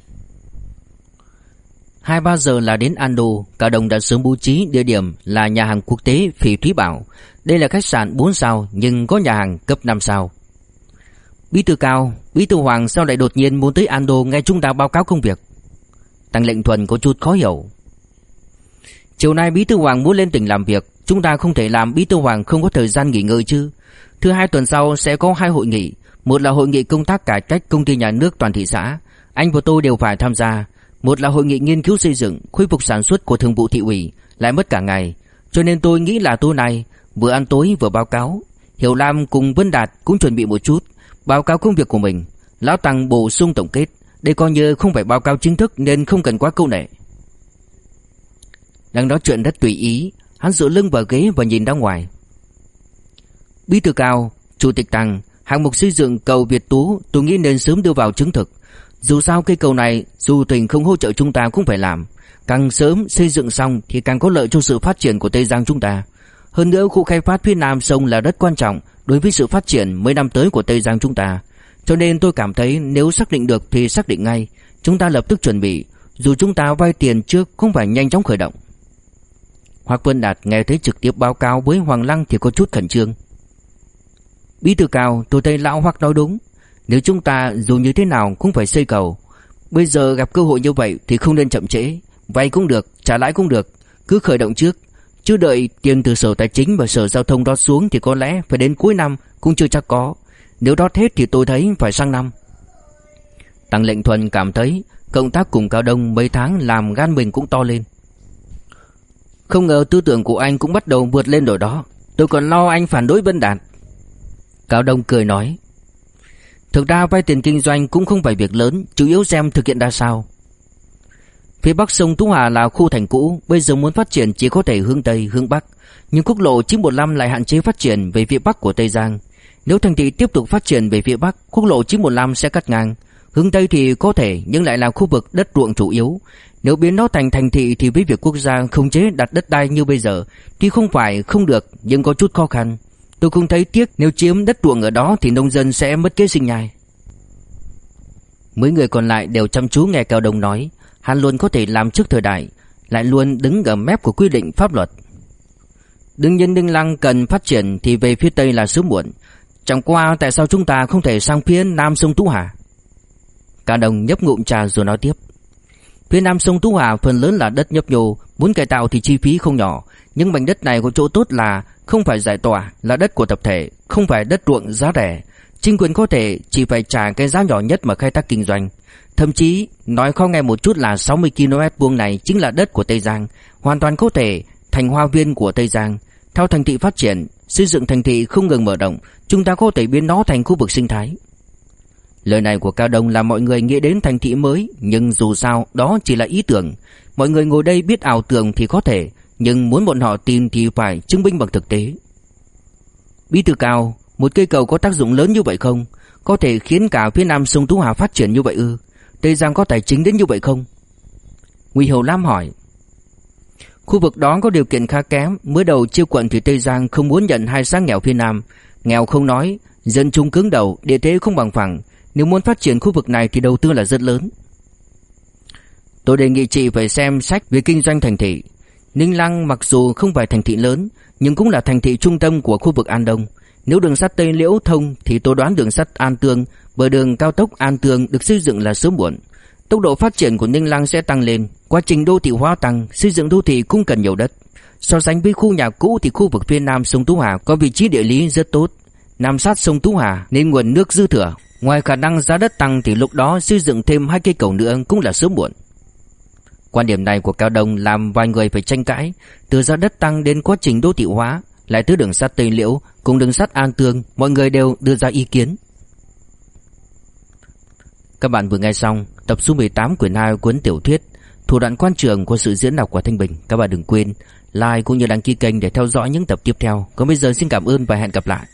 2-3 giờ là đến Ando, cả đồng đã sớm bố trí địa điểm là nhà hàng quốc tế Phỉ Thúy Bảo. Đây là khách sạn 4 sao nhưng có nhà hàng cấp 5 sao. Bí thư Cao, Bí thư Hoàng sao lại đột nhiên muốn tới Ando nghe chúng ta báo cáo công việc? Tăng lệnh thuần có chút khó hiểu. Chiều nay Bí thư Hoàng muốn lên tỉnh làm việc, chúng ta không thể làm Bí thư Hoàng không có thời gian nghỉ ngơi chứ. Thứ hai tuần sau sẽ có hai hội nghị, một là hội nghị công tác cải cách công ty nhà nước toàn thị xã, anh và tôi đều phải tham gia. Một là hội nghị nghiên cứu xây dựng, khôi phục sản xuất của thường vụ thị ủy, lại mất cả ngày. Cho nên tôi nghĩ là tối nay, vừa ăn tối vừa báo cáo. Hiểu Lam cùng Vân Đạt cũng chuẩn bị một chút, báo cáo công việc của mình. Lão Tăng bổ sung tổng kết, đây coi như không phải báo cáo chính thức nên không cần quá câu nệ. Đang nói chuyện rất tùy ý, hắn dựa lưng vào ghế và nhìn ra ngoài. Bí thư cao, chủ tịch Tăng, hạng mục xây dựng cầu Việt Tú tôi nghĩ nên sớm đưa vào chứng thực. Dù sao cây cầu này, dù tỉnh không hỗ trợ chúng ta cũng phải làm. Càng sớm xây dựng xong thì càng có lợi cho sự phát triển của Tây Giang chúng ta. Hơn nữa, khu khai phát phía Nam sông là rất quan trọng Đối với sự phát triển mấy năm tới của Tây Giang chúng ta. Cho nên tôi cảm thấy nếu xác định được thì xác định ngay. Chúng ta lập tức chuẩn bị. Dù chúng ta vay tiền trước cũng phải nhanh chóng khởi động. Hoác Vân Đạt nghe thấy trực tiếp báo cáo với Hoàng Lăng thì có chút khẩn trương. Bí thư cao, tôi thấy lão Hoác nói đúng nếu chúng ta dù như thế nào cũng phải xây cầu. Bây giờ gặp cơ hội như vậy thì không nên chậm trễ. Vay cũng được, trả lãi cũng được. Cứ khởi động trước. Chứ đợi tiền từ sở tài chính và sở giao thông đót xuống Thì có lẽ phải đến cuối năm cũng chưa chắc có. Nếu đót hết thì tôi thấy phải sang năm. Tăng lệnh thuần cảm thấy Cộng tác cùng Cao Đông mấy tháng làm gan mình cũng to lên. Không ngờ tư tưởng của anh cũng bắt đầu vượt lên đổi đó. Tôi còn lo anh phản đối Vân Đạt. Cao Đông cười nói Thực ra vay tiền kinh doanh cũng không phải việc lớn, chủ yếu xem thực hiện ra sao. Phía bắc sông Tú Hà là khu thành cũ, bây giờ muốn phát triển chỉ có thể hướng Tây, hướng Bắc. Nhưng quốc lộ 915 lại hạn chế phát triển về phía Bắc của Tây Giang. Nếu thành thị tiếp tục phát triển về phía Bắc, quốc lộ 915 sẽ cắt ngang. Hướng Tây thì có thể, nhưng lại là khu vực đất ruộng chủ yếu. Nếu biến nó thành thành thị thì với việc quốc gia không chế đặt đất đai như bây giờ, thì không phải không được, nhưng có chút khó khăn. Tôi không thấy tiếc nếu chiếm đất ruộng ở đó thì nông dân sẽ mất kế sinh nhai. Mấy người còn lại đều chăm chú nghe Cao Đông nói, hắn luôn có thể làm trước thời đại, lại luôn đứng ở mép của quy định pháp luật. Đương nhiên Đinh Lăng cần phát triển thì về phía Tây là sớm muộn. Chẳng qua tại sao chúng ta không thể sang phía Nam sông Tú Hà? Cao Đông nhấp ngụm trà rồi nói tiếp. Phía Nam sông Tú Hà phần lớn là đất nhấp nhô, muốn cải tạo thì chi phí không nhỏ, nhưng mảnh đất này có chỗ tốt là không phải giải tỏa, là đất của tập thể, không phải đất ruộng giá rẻ. Chính quyền có thể chỉ phải trả cái giá nhỏ nhất mà khai thác kinh doanh. Thậm chí, nói khó nghe một chút là 60 km vuông này chính là đất của Tây Giang, hoàn toàn có thể thành hoa viên của Tây Giang. Theo thành thị phát triển, xây dựng thành thị không ngừng mở rộng, chúng ta có thể biến nó thành khu vực sinh thái. Lời này của Cao Đông làm mọi người nghĩ đến thành thị mới, nhưng dù sao đó chỉ là ý tưởng. Mọi người ngồi đây biết ảo tưởng thì có thể, nhưng muốn bọn họ tin thì phải chứng minh bằng thực tế. Bí thư cao, Một cây cầu có tác dụng lớn như vậy không? Có thể khiến cả phía nam sông Tú Hà phát triển như vậy ư? Tây Giang có tài chính đến như vậy không? Nguy Hầu Lam hỏi. Khu vực đó có điều kiện khá kém. Mới đầu chiêu quận thì Tây Giang không muốn nhận hai xã nghèo phía Nam. Nghèo không nói, Dân chúng cứng đầu, Địa thế không bằng phẳng. Nếu muốn phát triển khu vực này thì đầu tư là rất lớn. Tôi đề nghị chị phải xem sách về kinh doanh thành thị. Ninh Lăng mặc dù không phải thành thị lớn, nhưng cũng là thành thị trung tâm của khu vực An Đông. Nếu đường sắt Tây Liễu thông thì tôi đoán đường sắt An Tương, bởi đường cao tốc An Tương được xây dựng là sớm muộn. Tốc độ phát triển của Ninh Lăng sẽ tăng lên, quá trình đô thị hóa tăng, xây dựng đô thị cũng cần nhiều đất. So sánh với khu nhà cũ thì khu vực phía nam sông Tú Hà có vị trí địa lý rất tốt, nằm sát sông Tú Hà nên nguồn nước dư thừa. Ngoài khả năng giá đất tăng thì lúc đó xây dựng thêm hai cây cầu nữa cũng là sớm muộn. Quan điểm này của Cao Đông làm vài người phải tranh cãi, từ giá đất tăng đến quá trình đô thị hóa, lại tới đường sắt Tây Liễu cùng đường sắt An Tương, mọi người đều đưa ra ý kiến. Các bạn vừa nghe xong tập số 18 quyển 2 cuốn tiểu thuyết Thủ đoạn quan trường của sự diễn đọc của Thanh Bình. Các bạn đừng quên like cũng như đăng ký kênh để theo dõi những tập tiếp theo. Còn bây giờ xin cảm ơn và hẹn gặp lại.